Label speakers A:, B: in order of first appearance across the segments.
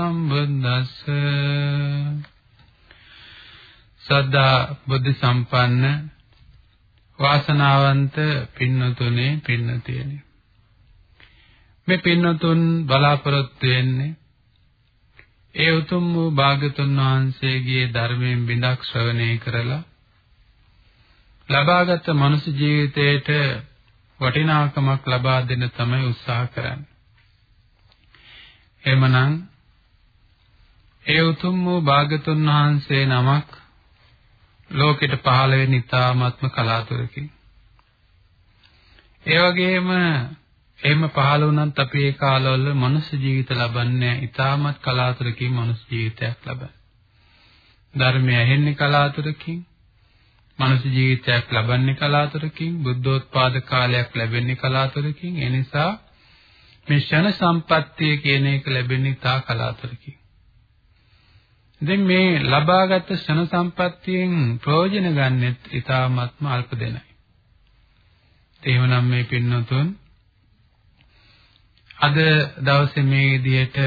A: සම්බුද්දස්ස සදා බුද්ධ සම්පන්න වාසනාවන්ත පින්නතුනේ පින්නතියනි මේ පින්නතුන් බලාපොරොත්තු වෙන්නේ ඒ උතුම් වූ භාගතුන් වහන්සේගේ ධර්මයෙන් බිඳක් ශ්‍රවණය කරලා ලබාගත් මනුෂ්‍ය ජීවිතයට වටිනාකමක් ලබා දෙන්න තමයි උත්සාහ කරන්නේ. එමනම් ඒ උතුම් වූ භාගතුන් වහන්සේ නමක් ලෝකෙට පහළ වෙන ඉතාමත්ම කලාතුරකින්. ඒ වගේම එහෙම පහළ වුණත් අපි ඒ කාලවල මනුස්ස ජීවිත ලබන්නේ ඉතාමත් කලාතුරකින් මනුස්ස ජීවිතයක් ලබන. ධර්මය ඇහෙන්නේ කලාතුරකින් මනුෂ්‍ය ජීවිතයක් ලබන්නේ කලාතුරකින් බුද්ධෝත්පාද කාලයක් ලැබෙන්නේ කලාතුරකින් ඒ නිසා මේ ෂණ සම්පත්තිය කියන එක ලැබෙන්නේ තා කලාතුරකින් ඉතින් මේ ලබාගත් ෂණ සම්පත්තියෙන් ප්‍රයෝජන ගන්නෙත් ඊ타ත්ම අල්ප දෙනයි එහෙමනම් මේ පින්නතුන් අද දවසේ මේ විදිහට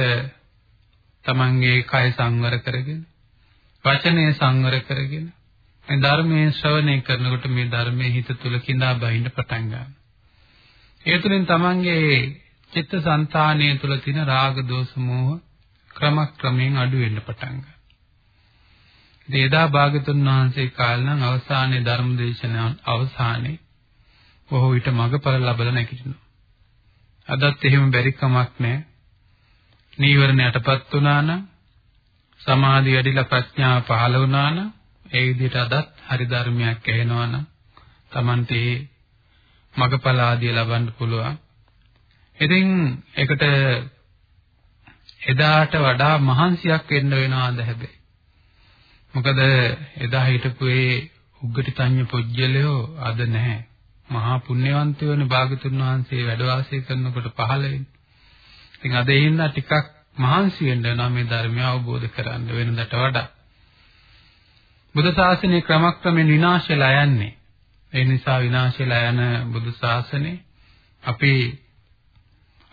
A: තමන්ගේ කය සංවර කරගෙන වචනය සංවර කරගෙන මේ ධර්මයේ ශ්‍රවණය කරනකොට මේ ධර්මයේ හිත තුල කිඳා බහින්න පටන් ගන්නවා. ඒ තුලින් තමන්ගේ චිත්තසංතානය තුල තියෙන රාග දෝෂ මෝහ ක්‍රමක්‍රමයෙන් අඩු වෙන්න පටන් ගන්නවා. ඉතින් එදා භාගතුන් වහන්සේ කාලේ නම් අවසානයේ ධර්ම දේශනාව අවසානයේ බොහෝ විට මගපල ලැබලා නැගිටිනවා. අදත් එහෙම බැරි කමක් නැහැ. නීවරණ යටපත් වුණා නම් සමාධි වැඩිලා ප්‍රඥාව පහළ වුණා නම් ඒ විදිහට අදත් හරි ධර්මයක් ඇහෙනවා නම් Tamante මගපල ආදිය ලබන්න පුළුවන්. ඉතින් ඒකට එදාට වඩා මහන්සියක් වෙන්න වෙනවාද හැබැයි. මොකද එදා හිටපු ඒ උග්ගටිතඤ්ඤ පුජ්‍යලයෝ අද නැහැ. මහා පුණ්‍යවන්තයෝ වෙන භාගතුන් වහන්සේ වැඩ වාසය කරනකොට පහළ වෙන්නේ. ඉතින් අද එහෙනම් ටිකක් මහන්සි වෙන්න වෙනවා මේ ධර්මය අවබෝධ කරගන්න වෙනදට වඩා. බුදු ශාසනය ක්‍රමක්‍රමයෙන් විනාශයලා යන්නේ. ඒ නිසා විනාශයලා යන බුදු ශාසනය අපි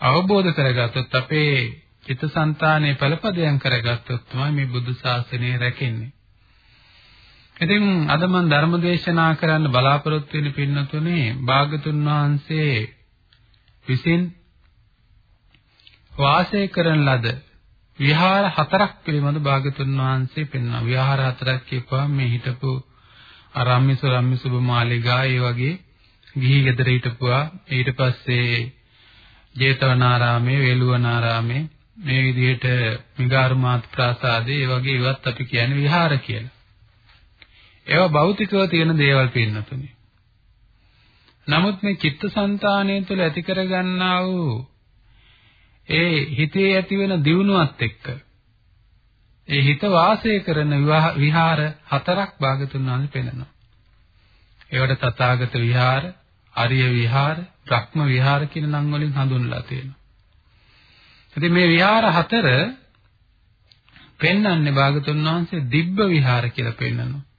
A: අවබෝධ කරගත්තොත් අපේ චිත්තසංතානයේ පළපදයන් කරගත්තොත් තමයි මේ බුදු ශාසනය රැකෙන්නේ. ඉතින් අද මම ධර්ම දේශනා කරන්න බලාපොරොත්තු වෙන පින්නතුනේ භාගතුන් වහන්සේ විසින් වාසය කරන ලද විහාර හතරක් පිළිබඳ භාගතුන් වහන්සේ පෙන්වනවා. විහාර හතරක් කියපුවාම මේ හිටපු අරම්මිස රම්මිසුබ මාලිගා ඒ වගේ ගිහි ගෙදර හිටපුවා. ඊට පස්සේ ජේතවනාරාමේ, වේළුවනාරාමේ මේ විදිහට මිගාරුමාත් ප්‍රාසාදේ ඒ වගේ ඉවත් අපි කියන්නේ විහාර කියලා. ඒවා භෞතිකව තියෙන දේවල් පින්නතුනේ. නමුත් මේ චිත්තසංතානය තුළ ඇති කරගන්නා වූ ඒ හිතේ ඇති වෙන දියුණුවත් එක්ක ඒ හිත වාසය කරන විහාර හතරක් භාගතුන් වහන්සේ පෙන්නනවා. ඒවට තථාගත විහාර, ආර්ය විහාර, බ්‍රහ්ම විහාර කියන නම් වලින් හඳුන්වලා තියෙනවා. ඉතින් මේ විහාර හතර පෙන්වන්නේ භාගතුන් වහන්සේ දිබ්බ විහාර කියලා පෙන්නනවා.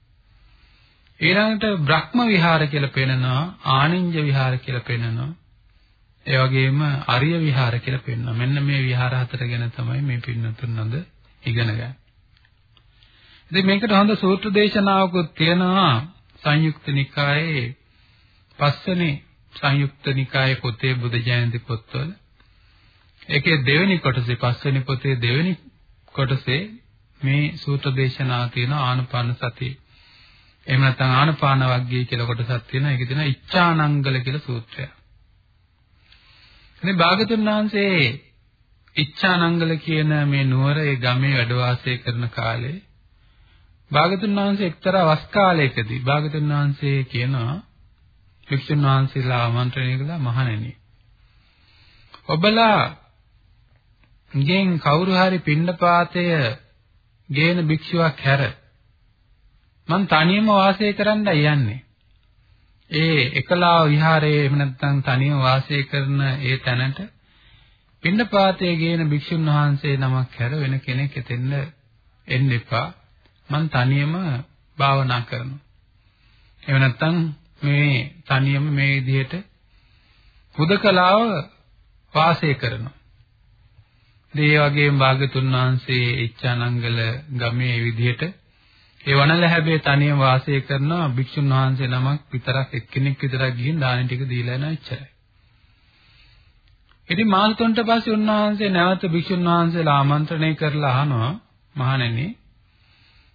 A: ඊළඟට බ්‍රහ්ම විහාර කියලා පෙන්නනවා, ආනින්ජ විහාර කියලා පෙන්නනවා. ඒ වගේම අරිය විහාර කියලා පෙන්වනවා. මෙන්න මේ විහාර හතර ගැන තමයි මේ පින්නතුන් අද ඉගෙන ගන්න. ඉතින් මේකට හොඳ සූත්‍ර දේශනාවකුත් තියෙනවා සංයුක්ත නිකායේ පස්වෙනි සංයුක්ත නිකායේ පොතේ බුද්ධ ජයන්ති පොත්වල. ඒකේ දෙවෙනි කොටසේ පස්වෙනි පොතේ දෙවෙනි කොටසේ මේ සූත්‍ර දේශනාව තියෙන ආනපාන සතිය. එහෙම නැත්නම් ආනපාන වග්ගය කියලා කොටසක් තියෙනවා. ඒකේ තියෙනවා ඉච්ඡානංගල කියලා සූත්‍රයක්. ඉතින් භාගතුන් වහන්සේ ඉච්ඡානංගල කියන මේ නුවර ඒ ගමේ වැඩ වාසය කරන කාලේ භාගතුන් වහන්සේ එක්තරා වස් කාලයකදී භාගතුන් වහන්සේ කියනවා වික්ෂුන් වහන්සේලා ආමන්ත්‍රණය කළා මහණෙනි ඔබලා ගෙන් කවුරු හරි පින්නපාතය ගේන භික්ෂුවක් හැර මං තනියම වාසය කරන්නයි යන්නේ ඒ එකලා විහාරයේ එහෙම නැත්නම් තනියම වාසය කරන ඒ තැනට පින්නපාතයේ ගේන භික්ෂුන් වහන්සේ නමක් හැර වෙන කෙනෙක් එතෙන්න එන්න එපා. මං තනියම භාවනා කරනවා. එහෙම නැත්නම් මේ තනියම මේ විදිහට හුදකලාව වාසය කරනවා. ඒ වගේම භාගතුන් වහන්සේ ඉච්ඡානංගල ගමේ විදිහට ඒ වනල හැබේ තනියම වාසය කරනවා භික්ෂුන් වහන්සේ නමක් විතරක් එක්කෙනෙක් විතරක් ගිහින් දාන ටික දීලා යන ඉච්චරයි. ඉතින් මාස තුනට පස්සේ උන්වහන්සේ නැවත භික්ෂුන් වහන්සේලා ආමන්ත්‍රණය කරලා අහනවා මහණෙනි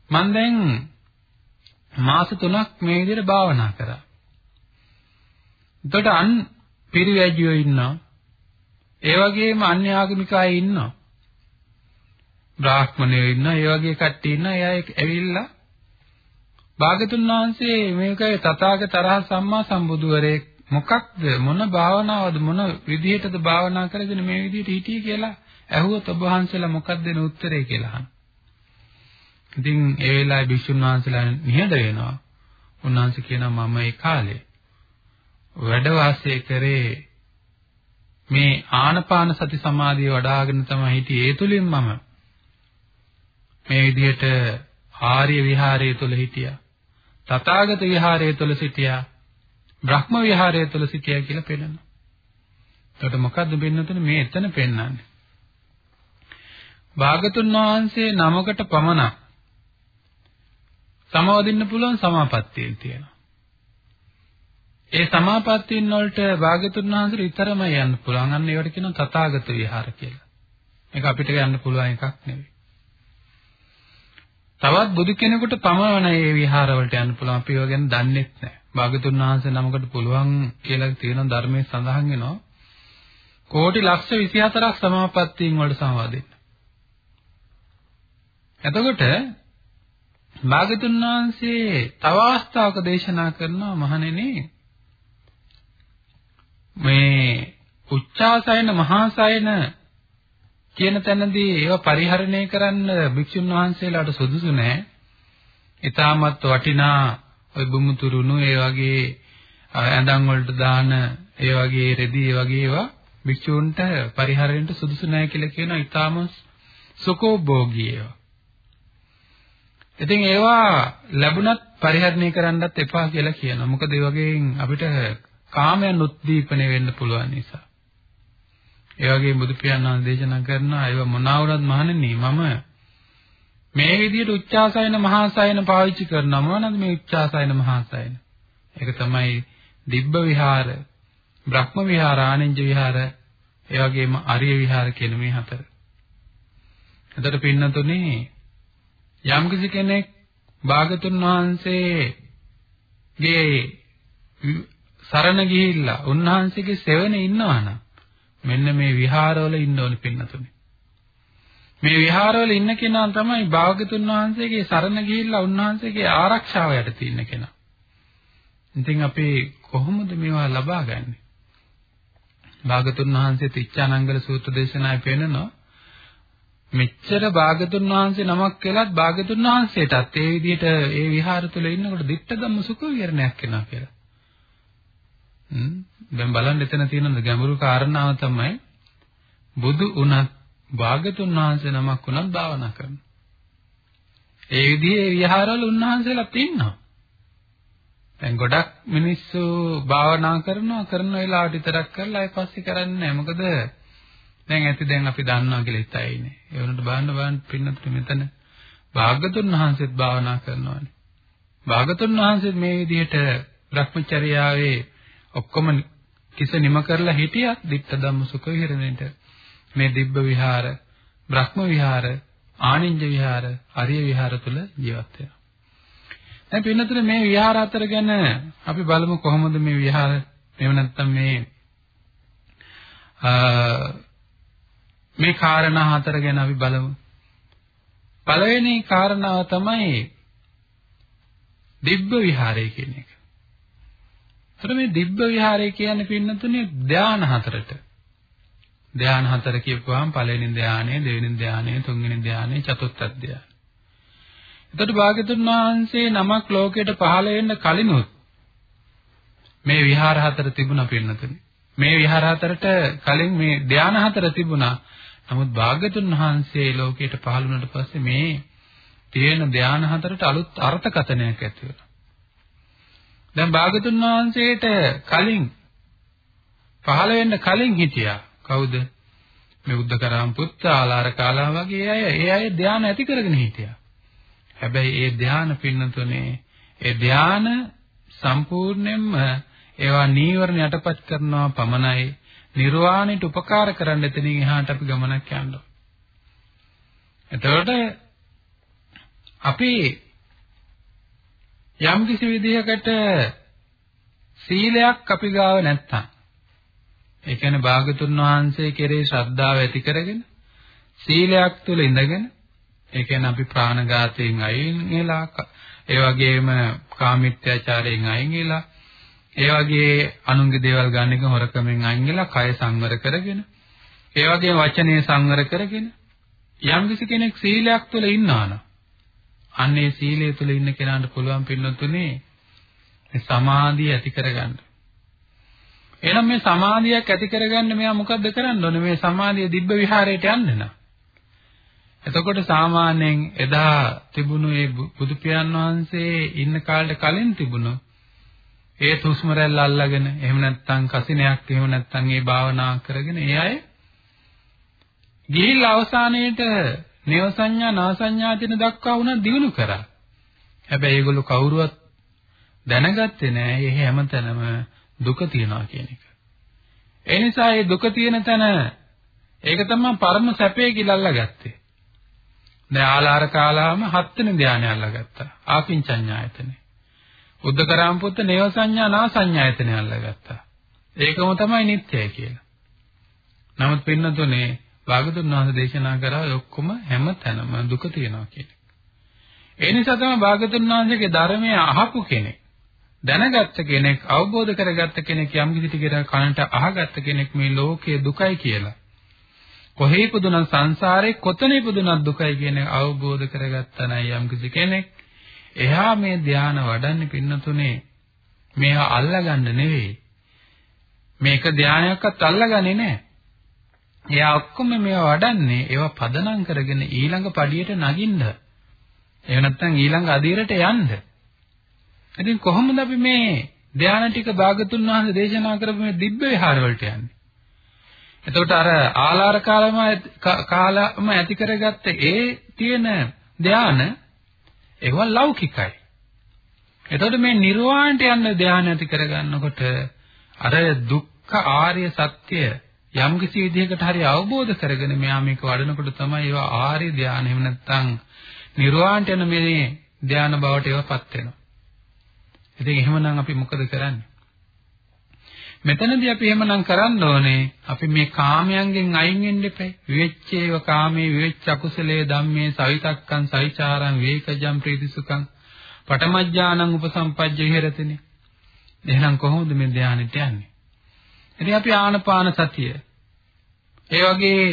A: මම දැන් මාස 3ක් මේ විදිහට භාවනා කරා. එතකොට අන් පිරිවැජියෝ ඉන්නවා. ඒ වගේම අන්‍ය ආගමික අය ඉන්නවා. බ්‍රාහ්මණයෝ ඉන්නවා. ඒ වගේ කට්ටිය ඉන්නවා. එයා ඇවිල්ලා භාගතුන් වහන්සේ මේකේ තථාගත තරහ සම්මා සම්බුදුවරේ මොකක්ද මොන භාවනාවද මොන විදිහටද භාවනා කරගෙන මේ විදිහට හිටියේ කියලා ඇහුවොත් ඔබ වහන්සේලා මොකක්ද දෙන උත්තරේ කියලා අහනවා. ඉතින් ඒ වෙලාවේ භික්ෂුන් වහන්සේලා නිහඬ වෙනවා. උන්වහන්සේ කියනවා මම ඒ කාලේ වැඩ වාසය කරේ මේ ආනපාන සති සමාධිය වඩ아가ගෙන තමයි හිටියේ. ඒ තුලින් මම මේ විදිහට ආර්ය විහාරය තුල හිටියා. තථාගත විහාරය තුල සිටියා. බ්‍රහ්ම විහාරය තුල සිටියා කියලා පෙන්නනවා. එතකොට මොකද්ද පෙන්නතුනේ මේ එතන පෙන්නන්නේ? භාගතුන් වහන්සේ නමකට පමණක් සමවදින්න පුළුවන් සමාපත්තියෙන් තියෙනවා. ඒ සමාපත්තියන් වලට භාග්‍යතුන් වහන්සේ විතරම යන්න පුළුවන්. අන්න ඒවට කියනවා තථාගත විහාර කියලා. මේක අපිට යන්න පුළුවන් එකක් නෙවෙයි. තවත් බුදු කෙනෙකුට පමණයි මේ විහාර වලට යන්න පුළුවන්. අපි ඒව ගැන දන්නෙත් නැහැ. භාග්‍යතුන් වහන්සේ නමකට පුළුවන් කියලා තියෙන ධර්මයේ සඳහන් වෙනවා. කෝටි ලක්ෂ 24ක් සමාපත්තියන් වලට සමවදින්න. එතකොට භාගතුන් වහන්සේ තව අවස්ථාවක දේශනා කරනවා මහණෙනි මේ උච්චාසයන මහාසයන කියන තැනදී ඒව පරිහරණය කරන්න භික්ෂුන් වහන්සේලාට සුදුසු නෑ. ඊටමත් වටිනා ඔය බුමුතුරුණු ඒ වගේ ඇඳන් වලට දාන ඒ වගේ රෙදි ඒ වගේ ඒවා භික්ෂූන්ට පරිහරණයට සුදුසු නෑ කියලා කියනවා. ඊටම සුකෝභෝගී ඒවා. ඉතින් ඒවා ලැබුණත් පරිහරණය කරන්නත් එපා කියලා කියනවා. මොකද ඒ වගේන් අපිට කාමයන් උද්දීපනය වෙන්න පුළුවන් නිසා. ඒ වගේ බුදු පියාණන් දේශනා කරනවා ඒව මොනවාවත් මහණෙනි මම මේ විදිහට උච්චාසයන මහාසයන පාවිච්චි කරනවා මොනවාද මේ උච්චාසයන මහාසයන? ඒක තමයි දිබ්බ විහාර, බ්‍රහ්ම විහාර, ආනෙන්ජ විහාර, ඒ වගේම අරිය විහාර කියන මේ හතර. එතකොට පින්නතුනේ යම්කිසි කෙනෙක් භාගතුන් වහන්සේගේ සරණ ගිහිල්ලා උන්වහන්සේගේ සෙවණේ ඉන්නවනම් මෙන්න මේ විහාරවල ඉන්න ඕනේ පින්නතුනේ. මේ විහාරවල ඉන්න කෙනා තමයි භාගතුන් වහන්සේගේ සරණ ගිහිල්ලා උන්වහන්සේගේ ආරක්ෂාව යට තියෙන කෙනා. ඉතින් අපි කොහොමද මේවා ලබා ගන්නෙ? භාගතුන් වහන්සේ තිච්ඡානංගල සූත්‍ර දේශනාවේ පෙන්නනවා මෙච්චර භාගතුන් වහන්සේ නමක් කියලාත් භාගතුන් වහන්සේටත් ඒ විදිහට ඒ විහාර තුල ඉන්නකොට දිට්ඨ ධම්ම සුඛ විහරණයක් වෙනවා කියලා. හ්ම් දැන් බලන්න එතන තියෙන ගැඹුරු කාරණාව තමයි බුදු උනත් භාගතුන් වහන්සේ නමක් උනත් භාවනා කරනවා. ඒ විදිහේ විහාරවල උන්වහන්සේලාත් ඉන්නවා. දැන් ගොඩක් මිනිස්සු භාවනා කරනවා කරන වෙලාවට විතරක් කරලා ඒ පස්සේ කරන්නේ නැහැ. මොකද දැන් ඇති දැන් අපි දන්නවා කියලා හිතයි ඉන්නේ. ඒ වුණාට බලන්න බලන්න පින්නත් මෙතන භාගතුන් වහන්සේත් භාවනා කරනවානේ. භාගතුන් වහන්සේ මේ විදිහට භ්‍රමචර්යාවේ ඔක්කොම කිස නිම කරලා හිටියත් ditta ධම්ම සුඛ විහරණයට මේ දිබ්බ විහාර, බ්‍රහ්ම විහාර, ආනින්ජ විහාර, අරිය විහාර තුල ජීවත් වෙනවා. දැන් පින්නතර මේ විහාර අතර ගැන අපි බලමු කොහොමද මේ විහාර එහෙම නැත්නම් මේ මේ කාරණා හතර ගැන අපි බලමු. පළවෙනි කාරණාව තමයි දිබ්බ විහාරය කියන එක. එතකොට මේ දිබ්බ විහාරය කියන්නේ පින්නතුනේ ධාන හතරට. ධාන හතර කියපුවාම පළවෙනි ධානය, දෙවෙනි ධානය, තුන්වෙනි ධානය, චතුර්ථ ධානය. එතකොට භාග්‍යතුන් වහන්සේ නමක් ලෝකයට පහළ වෙන්න කලිනුත් මේ විහාර හතර තිබුණා පින්නතුනේ. මේ විහාර හතරට කලින් මේ ධාන හතර තිබුණා. නමුත් භාග්‍යතුන් වහන්සේ ලෝකයට පහළ වුණාට පස්සේ මේ තියෙන ධාන හතරට අලුත් අර්ථකථනයක් ඇති වෙනවා. දැන් භාග්‍යතුන් වහන්සේට කලින් පහළ වෙන්න කලින් හිටියා. කවුද? මේ උද්දකරාම් පුත්ත ආලාර කාලා වගේ අය. ඒ අය ධානය ඇති කරගෙන හිටියා. හැබැයි ඒ ධානය පින්නතුනේ ඒ ධානය සම්පූර්ණයෙන්ම ඒවා නීවරණ යටපත් කරනවා පමණයි නිර්වාණයට උපකාර කරන්න එතනින් එහාට අපි ගමනක් යන්න එතකොට අපි යම් කිසි විදිහකට සීලයක් අපි ගාව නැත්තම් ඒ කියන්නේ භාගතුන් වහන්සේ කෙරේ ශ්‍රද්ධාව ඇති කරගෙන සීලයක් තුල ඉඳගෙන ඒ කියන්නේ අපි ප්‍රාණඝාතයෙන් අයින් වෙලා ඒ වගේම කාමීත්‍යාචාරයෙන් අයින් වෙලා ඒ වගේ අනුන්ගේ දේවල් ගන්න එක හොරකමෙන් අයින් වෙලා කය සංවර කරගෙන ඒ වගේම වචනේ සංවර කරගෙන යම් කෙනෙක් සීලයක් තුල ඉන්නවා නම් අන්නේ සීලය තුල ඉන්න කෙනාට පුළුවන් පින්නතුනේ මේ සමාධිය ඇති කරගන්න. එහෙනම් මේ සමාධියක් ඇති කරගන්න මෙයා මොකද්ද කරන්න ඕනේ? මේ සමාධිය දිබ්බ විහාරයට යන්න නා. එතකොට සාමාන්‍යයෙන් එදා තිබුණු ඒ බුදු පියාණන් වහන්සේ ඉන්න කාලෙට කලින් තිබුණු ඒ තුස්ම රැල්ල අල්ලගෙන එහෙම නැත්නම් කසිනයක් එහෙම නැත්නම් ඒ භාවනා කරගෙන ඒ අය ගිහිල්ලා අවසානයේට නේව සංඥා නා සංඥා දින දක්වා වුණා දිනු කරා. හැබැයි ඒගොල්ලෝ කවුරුවත් දැනගත්තේ නෑ මේ හැමතැනම දුක තියනවා කියන එක. ඒ නිසා මේ දුක තියෙන තැන ඒක තමයි පරම සැපේ කියලා අල්ලගත්තේ. දැන් ආලාර කාලාම හත්වෙනි ධානය අල්ලගත්තා. ආකින්චඤ්ඤායතනේ. උද්දකරාම පුත්ත නේව සංඥා නා සංඥායතනේ අල්ලගත්තා. ඒකම තමයි නිත්‍යයි කියලා. නමුත් පින්නතුනේ භාගතුන් වහන්සේ දේශනා කරා ඔක්කොම හැම තැනම දුක තියෙනවා කියන එක. ඒ නිසා තමයි භාගතුන් වහන්සේගේ ධර්මය අහපු කෙනෙක් දැනගත්ත කෙනෙක් අවබෝධ කරගත්ත කෙනෙක් යම් කිසි ටිකකට කනට අහගත්ත කෙනෙක් මේ ලෝකයේ දුකයි කියලා. කොහේ ඉපදුනත් සංසාරේ කොතන ඉපදුනත් දුකයි කියන අවබෝධ කරගත්තා නම් යම් කිසි කෙනෙක් එහා මේ ධානය වඩන්නේ පින්නතුනේ මේවා අල්ලගන්න නෙවෙයි. මේක ධානයක්වත් අල්ලගන්නේ නැහැ. එයා ඔක්කොම මේවා වඩන්නේ ඒවා පදනම් කරගෙන ඊළඟ පඩියට නගින්න. එහෙම නැත්නම් ඊළඟ අදියරට යන්න. ඉතින් කොහොමද අපි මේ ධානය ටික භාගතුන් වහන්සේ දේශනා කරපු මේ දිබ්බ විහාර වලට යන්නේ? එතකොට අර ආලාර කාලම කාලම ඇති කරගත්ත ඒ තියෙන ධාන ඒව ලෞකිකයි. එතකොට මේ නිර්වාණයට යන ධානය ඇති කරගන්නකොට අර දුක්ඛ ආර්ය සත්‍ය යම් කිසි විදිහකට හරි අවබෝධ කරගෙන මෙයා මේක වඩනකොට තමයි ඒවා ආර්ය ධානය එහෙම නැත්නම් නිර්වාණයට යන මේ ධාන බවට ඒවාපත් වෙනවා. ඉතින් එහෙමනම් අපි මොකද කරන්නේ? මෙතනදී අපි එහෙමනම් කරන්න ඕනේ අපි මේ කාමයන්ගෙන් අයින් වෙන්න එපා. විවෙච්චේව කාමේ විවෙච්ච අකුසලයේ ධම්මේ සවිතක්කං සවිචාරං වේකජම් ප්‍රීතිසුඛං පටමඥානං උපසම්පජ්ජ විහෙරතිනේ. එහෙනම් කොහොමද මේ ධානයට යන්නේ? ඉතින් අපි ආනපාන සතිය ඒ වගේ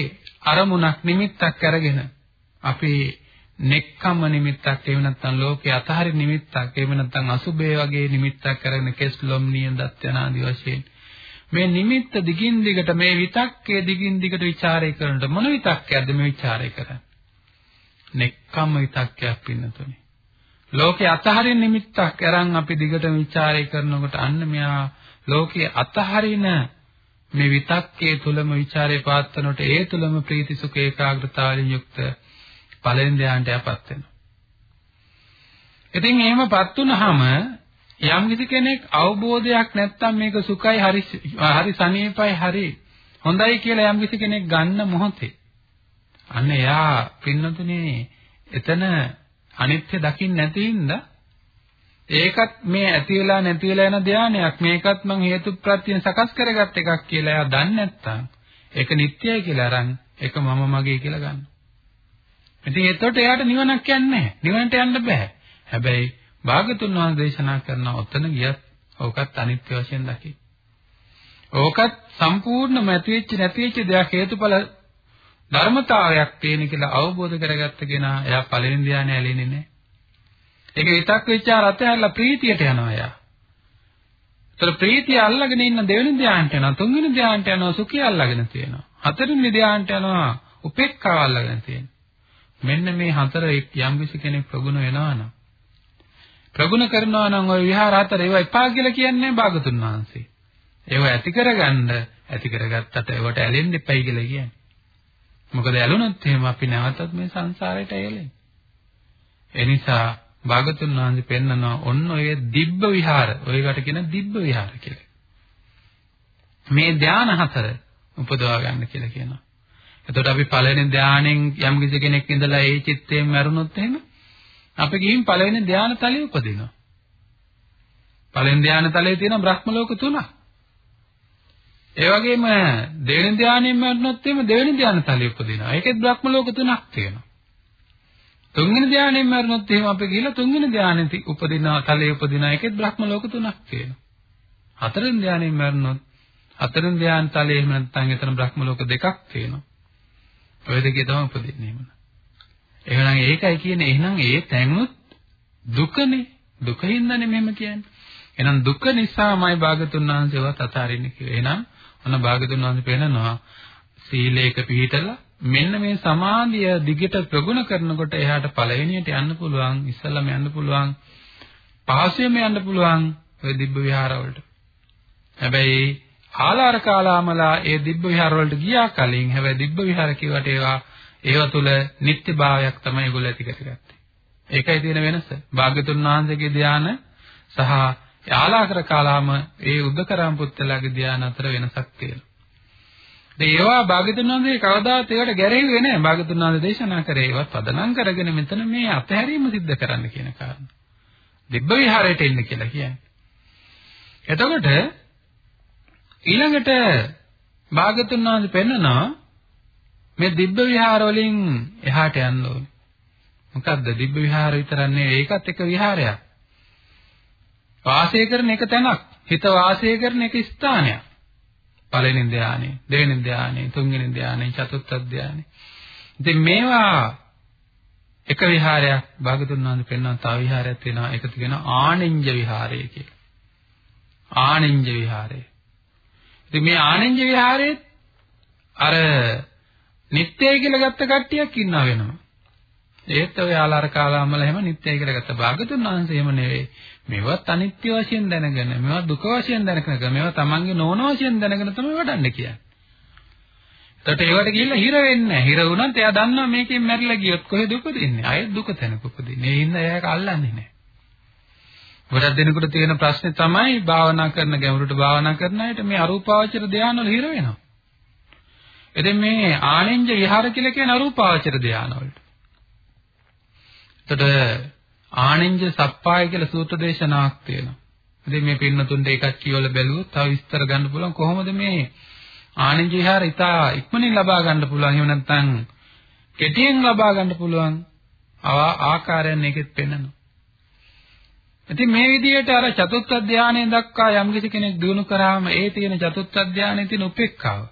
A: අරමුණක් නිමිත්තක් අරගෙන අපි නෙක්ඛම්ම නිමිත්තක් එහෙම නැත්නම් ලෝකේ අතහරි නිමිත්තක් එහෙම නැත්නම් අසුබේ වගේ නිමිත්තක් අරගෙන කෙස් ලොම් නියඳත් යන ආදි වශයෙන් මේ නිමිත්ත දිගින් දිගට මේ විතක්කේ දිගින් දිගට ਵਿਚාරය කරනකොට මොන විතක්කයක්ද මේ ਵਿਚාරය කරන්නේ? නෙක්ඛම්ම විතක්කයක් පින්නතුනේ. ලෝකේ අතහරින නිමිත්තක් අරන් අපි දිගටම ਵਿਚාරය කරනකොට අන්න මෙයා ලෝකේ අතහරින මේ විතක්කේ තුලම ਵਿਚාරේ පාත්තනට ඒ තුලම ප්‍රීති සුඛ ඒකාග්‍රතාවලින් යුක්ත පළවෙනි ධ්‍යානට යපත් වෙනවා. ඉතින් එහෙමපත් වුනහම යම් කිසි කෙනෙක් අවබෝධයක් නැත්තම් මේක සුඛයි හරි හරි සනීපයි හරි හොඳයි කියලා යම් කිසි කෙනෙක් ගන්න මොහොතේ අන්න එයා පින්නතුනේ එතන අනිත්‍ය දකින්න නැති හින්දා ඒකත් මේ ඇති වෙලා නැති වෙලා යන ධානයක් මේකත් මං හේතු ප්‍රත්‍යයෙන් සකස් කරගත් එකක් කියලා එයා දන්නේ නැත්නම් ඒක නිට්ටයයි කියලා අරන් ඒක මම මගේ කියලා ගන්න. ඉතින් එතකොට එයාට නිවනක් යන්නේ නිවනට යන්න බෑ. හැබැයි භාගතුන් වහන්සේ දේශනා කරන ඔතන ගියත් ඕකත් අනිත්‍ය වශයෙන් දකි. ඕකත් සම්පූර්ණම ඇති වෙච්ච නැති වෙච්ච දෙයක් හේතුඵල ධර්මතාවයක් තියෙන කියලා අවබෝධ කරගත්ත කෙනා එයා පළවෙනි ධානය ඇලෙන්නේ නැහැ. ඒක විතක් ਵਿਚාර අතහැරලා ප්‍රීතියට යනවා එයා. ඒතර ප්‍රීතිය අල්ලගෙන ඉන්න දෙවෙනි ධ්‍යානට යනවා, තුන්වෙනි ධ්‍යානට යනවා, සුඛය අල්ලගෙන තියෙනවා. හතරවෙනි ධ්‍යානට යනවා, උපේක්ඛාව අල්ලගෙන තියෙනවා. මෙන්න මේ හතර යම්කිසි කෙනෙක් ප්‍රගුණ වෙනවා නම් ප්‍රගුණ කරනවා නම් ওই විහාර හතර ඒවා එපා කියලා කියන්නේ භාගතුන් වහන්සේ. ඒවා ඇති කරගන්න ඇති කරගත්තට ඒවට ඇලෙන්න එපයි කියලා කියන්නේ. මොකද ඇලුනොත් එහෙම අපි නැවතත් මේ සංසාරයට එළෙන්නේ. ඒ නිසා භාගතුන් වහන්සේ පෙන්නනවා ඔන්න ඔය දිබ්බ විහාර, ඔයකට කියන දිබ්බ විහාර කියලා. මේ ධාන හතර උපදවා ගන්න කියලා කියනවා. එතකොට අපි පළවෙනි ධානයෙන් යම් කිසි කෙනෙක් ඉඳලා ඒ චිත්තයෙන් මැරුණොත් එහෙම අපි ගිහින් පළවෙනි ධාන තලයේ උපදිනවා. පළවෙනි ධාන තලයේ තියෙන බ්‍රහ්ම ලෝක තුනක්. ඒ වගේම දෙවෙනි ධානයෙන් මැරුණොත් එහෙම දෙවෙනි ධාන තලයේ උපදිනවා. ඒකෙත් බ්‍රහ්ම ලෝක තුනක් තියෙනවා. තුන්වෙනි ධානයෙන් මැරුණොත් එහෙම අපි ගිහිල්ලා තුන්වෙනි ධානයේ උපදින තලයේ උපදින එකෙත් බ්‍රහ්ම ලෝක තුනක් තියෙනවා. හතරෙන් ධානයෙන් මැරුණොත් හතරෙන් ධාන තලයේ එහෙම නැත්නම් එතන බ්‍රහ්ම ලෝක දෙකක් තියෙනවා. ඔය දෙකේ තමයි උපදින්නේ එහෙම. එහෙනම් ඒකයි කියන්නේ එහෙනම් ඒ තැනුත් දුකනේ. දුකින්දනේ මෙහෙම කියන්නේ. එහෙනම් දුක නිසාමයි භාගතුන් වහන්සේවත් අතාරින්නේ කියලා. එහෙනම් ඔන්න භාගතුන් වහන්සේ පෙන්නනවා සීලයක පිළිතලා මෙන්න මේ සමාධිය දිගට ප්‍රගුණ කරනකොට එහාට පළවෙනියට යන්න පුළුවන් ඉස්සල්ලාම යන්න පුළුවන් පහසෙම යන්න පුළුවන් ඔය දිබ්බ විහාරවලට. හැබැයි ආලාර කාලාමලා ඒ දිබ්බ විහාර වලට ගියා කලින් හැබැයි දිබ්බ විහාර කියවට ඒවා ඒව තුල නිත්‍යභාවයක් තමයි ඒගොල්ලෝ ඇති කරගත්තේ. ඒකයි තියෙන වෙනස. භාග්‍යතුන් වහන්සේගේ ධානය සහ ආලාකර කාලාම ඒ උද්දකරම් පුත්තලාගේ ධානය අතර වෙනසක් තියෙනවා. ඒ ඒවා භාග්‍යතුන් වහන්සේ කවදාත් ඒකට ගැරෙන්නේ නැහැ. භාග්‍යතුන් වහන්සේ දේශනා කරේ ඒවත් පදනම් කරගෙන මෙතන මේ අතහැරීම සිද්ධ කරන්න කියන කාරණා. දිබ්බ විහාරයට එන්න කියලා කියන්නේ. එතකොට ඊළඟට භාගතුන් වහන්සේ පෙන්නනවා මේ දිබ්බ විහාර වලින් එහාට යන්න ඕනේ. මොකද්ද දිබ්බ විහාර විතරක් නෙවෙයි ඒකත් එක විහාරයක්. වාසය කරන එක තැනක්, හිත වාසය කරන එක ස්ථානයක්. පළවෙනි ධානය, දෙවෙනි ධානය, තුන්වෙනි ධානය, චතුර්ථ ධානය. ඉතින් මේවා එක විහාරයක් භාගතුන් වහන්සේ පෙන්වන තව විහාරයක් තියෙනවා ඒකත් කියන ආනින්ජ විහාරය කියලා. ආනින්ජ විහාරය. ඉතින් මේ ආනන්ද විහාරයේ අර නිත්‍යයි කියලා ගත්ත කට්ටියක් ඉන්නවා වෙනවා. ඒත් ඔය ආලාර කාලාමල හැම නිත්‍යයි කියලා ගත්ත භාගතුන් වහන්සේ එහෙම නෙවෙයි. මේවත් අනිත්‍ය වශයෙන් දැනගෙන, මේවා දුක වශයෙන් දැනගෙන, මේවා තමන්ගේ නොවන වශයෙන් දැනගෙන තමයි වඩන්න කියන්නේ. එතකොට ඒවට ගිහිල්ලා හිර වෙන්නේ නැහැ. හිර වුණත් එයා දන්නවා මේකෙන් මැරිලා ගියොත් කොහෙද උපදින්නේ? ආයෙත් දුක තැනක උපදින්නේ. ඒ හින්දා එයාක අල්ලන්නේ නැහැ. ගොඩක් දෙනෙකුට තියෙන ප්‍රශ්නේ තමයි භාවනා කරන ගැඹුරට භාවනා කරන අයට මේ අරූපාවචර ධානය වල හිර වෙනවා. එතෙන් මේ ආනෙන්ජ විහාර කියලා කියන අරූපාවචර ධානය වලට. එතකොට ආනෙන්ජ සප්පාය කියලා සූත්‍ර දේශනාවක් තියෙනවා. ඉතින් මේ පින්නතුන්ට එකක් කියවලා බැලුවොත් තව විස්තර ගන්න පුළුවන් කොහොමද මේ ආනෙන්ජ විහාර ඉතා ඉක්මනින් ලබා ගන්න පුළුවන්. එහෙම නැත්නම් කෙටියෙන් ලබා ගන්න පුළුවන් ආකාරයන් එකෙත් පෙන්වනවා. ඉතින් මේ විදිහට අර චතුත්ථ ධානය දක්වා යම් කෙනෙක් දිනු කරාම ඒ තියෙන චතුත්ථ ධානයේ තියෙන උපේක්ඛාව.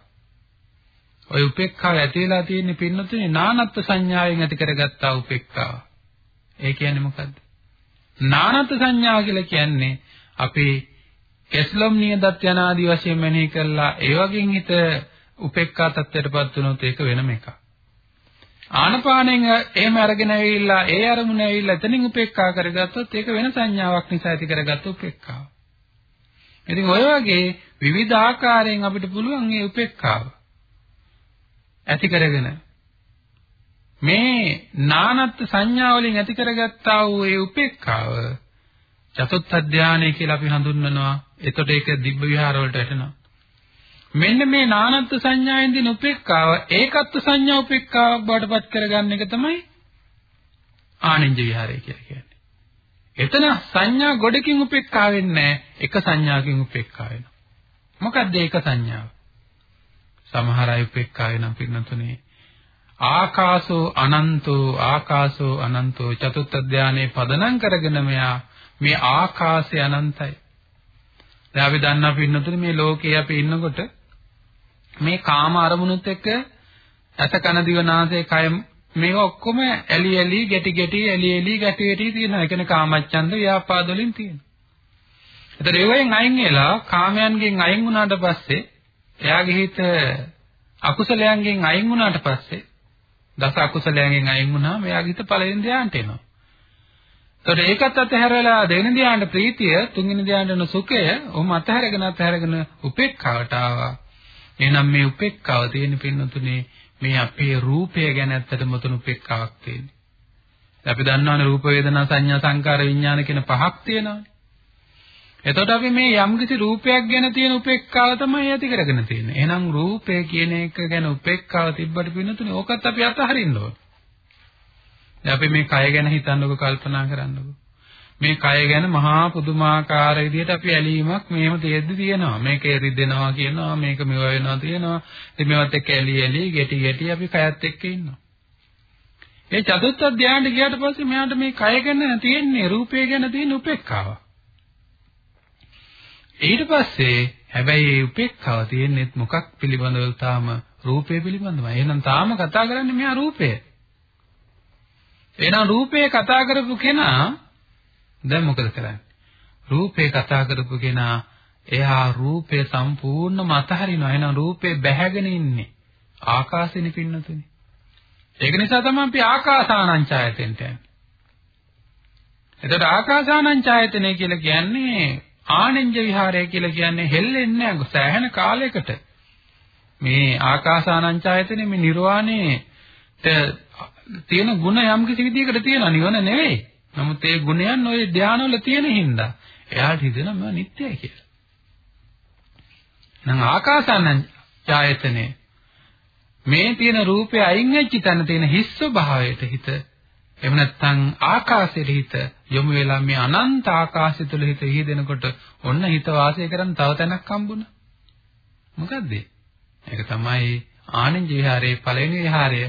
A: ওই උපේක්ඛාව ඇති වෙලා තියෙන පින්නතුනේ නානත්ත් සංඥාවෙන් ඇති කරගත්තා උපේක්ඛාව. ඒ කියන්නේ මොකද්ද? නානත්ත් සංඥාව කියලා කියන්නේ අපි කෙස්ලොම් නියදත් යන ආදි වශයෙන් මෙනෙහි කළා ඒ වගේ හිත උපේක්ඛා තත්ත්වයටපත් වුණොත් ඒක වෙනම එකක්. ආනපානෙන් එහෙම අරගෙන ඇවිල්ලා ඒ අරමුණ ඇවිල්ලා එතනින් උපේක්ඛා කරගත්තොත් ඒක වෙන සංඥාවක් නිසා ඇති කරගත්ත උපේක්ඛාව. ඉතින් ඔය වගේ විවිධ ආකාරයෙන් අපිට පුළුවන් මේ උපේක්ඛාව ඇති කරගෙන මේ නානත් සංඥා වලින් ඇති කරගත්තා වූ ඒ උපේක්ඛාව චතුත්ථ ධානය කියලා අපි හඳුන්වනවා. එතකොට ඒක දිබ්බ විහාර වලට වැටෙනවා. මෙන්න මේ නානත්ත් සංඥාවෙන් දින උපේක්ඛාව ඒකත්ව සංඥා උපේක්ඛාවක් බවට පත් කරගන්න එක තමයි ආනෙන්ජ විහාරය කියලා කියන්නේ. එතන සංඥා ගොඩකින් උපේක්ඛා වෙන්නේ එක සංඥාකින් උපේක්ඛා වෙනවා. මොකද්ද ඒක සංඥාව? සමහර අය උපේක්ඛා වෙනම් පින්නතුනේ ආකාසෝ අනන්තෝ ආකාසෝ අනන්තෝ චතුත්ථ ධානයේ පදනම් කරගෙන මෙයා මේ ආකාශය අනන්තයි. දැන් අපි දන්නා පින්නතුනේ මේ ලෝකේ අපි ඉන්නකොට මේ කාම අරමුණුත් එක්ක ඇස කන දිව නාසය කය මේවා ඔක්කොම ඇලි ඇලි ගැටි ගැටි ඇලි ඇලි ගැටි ගැටි තියෙනවා. ඒ කියන්නේ කාමච්ඡන්ද ව්‍යාපාද වලින් තියෙනවා. ඒතර ඒවෙන් අයින් වෙලා කාමයන්ගෙන් අයින් වුණාට පස්සේ එයාගේ හිත අකුසලයන්ගෙන් අයින් වුණාට පස්සේ දස අකුසලයන්ගෙන් අයින් වුණාම එයාගේ හිත පළවෙනි ධ්‍යානට එනවා. ඒතර ඒකත් අතහැරලා දෙවෙනි ධ්‍යානට ප්‍රීතිය, තුන්වෙනි ධ්‍යානට සුඛය, ඔහොම අතහැරගෙන අතහැරගෙන උපේක්ඛාවට ආවා. එහෙනම් මේ උපේක්ඛාව තියෙන පින්නතුනේ මේ අපේ රූපය ගැන ඇත්තටම උතුණු උපේක්ඛාවක් තියෙන්නේ. අපි දන්නවනේ රූප වේදනා සංඥා සංකාර විඥාන කියන පහක් තියෙනවානේ. එතකොට අපි මේ යම්කිසි රූපයක් ගැන තියෙන උපේක්ඛාව තමයි ඇති කරගෙන තියෙන්නේ. එහෙනම් රූපය කියන එක ගැන උපේක්ඛාව තිබ්බට පින්නතුනේ ඕකත් අපි අතහරින්න ඕන. දැන් අපි මේ කය ගැන හිතන්නකො කල්පනා කරන්නකො. මේ කය ගැන මහා පුදුමාකාර විදිහට අපි ඇලීමක් මේව තියෙද්දි තියෙනවා. මේක එරිදෙනවා කියනවා, මේක මෙව වෙනවා තියෙනවා. ඉතින් මේවත් එක්ක ඇලි ඇලි ගැටි ගැටි අපි කයත් එක්ක ඉන්නවා. ඒ චතුත්ථ ධානයට ගියාට පස්සේ මෙයාට මේ කය ගැන තියෙන්නේ රූපය ගැන තියෙන උපේක්ඛාව. ඊට පස්සේ හැබැයි මේ උපේක්ඛාව තියෙන්නේ මොකක් පිළිබඳව තාම රූපය පිළිබඳවයි. එහෙනම් තාම කතා කරන්නේ මෙයා රූපය. එහෙනම් රූපේ කතා කරපු කෙනා දැන් මොකද කරන්නේ? රූපේ කතා කරපු කෙනා එයා රූපේ සම්පූර්ණම අතහරිනවා. එහෙනම් රූපේ බැහැගෙන ඉන්නේ ආකාශෙනි පින්නතුනේ. ඒක නිසා තමයි අපි ආකාසානංචායතෙන්ට යන්නේ. එතකොට ආකාසානංචායතනය කියලා කියන්නේ ආනෙන්ජ විහාරය කියලා කියන්නේ හෙල්ලෙන්නේ නැහැ සෑහෙන කාලයකට. මේ ආකාසානංචායතනේ මේ නිර්වාණයට තියෙන ಗುಣ යම් කිසි විදිහකට තියෙනවා නිවන නෙවෙයි. නමුත් ඒ ගුණයන් ওই ධානවල තියෙන හින්දා එයාට හිතෙනවා මම නිත්‍යයි කියලා. නම් ආකාසානංචායතනේ මේ තියෙන රූපේ අයින් වෙච්ච තැන තියෙන හිස් ස්වභාවයට හිත එහෙම නැත්නම් ආකාශයට හිත යොමු වෙලා මේ අනන්ත ආකාශය තුල හිත විහිදෙනකොට ඔන්න හිත වාසය කරන් තව තැනක් හම්බුණා. මොකද්ද? ඒක තමයි ආනන්ද විහාරයේ පළවෙනි විහාරය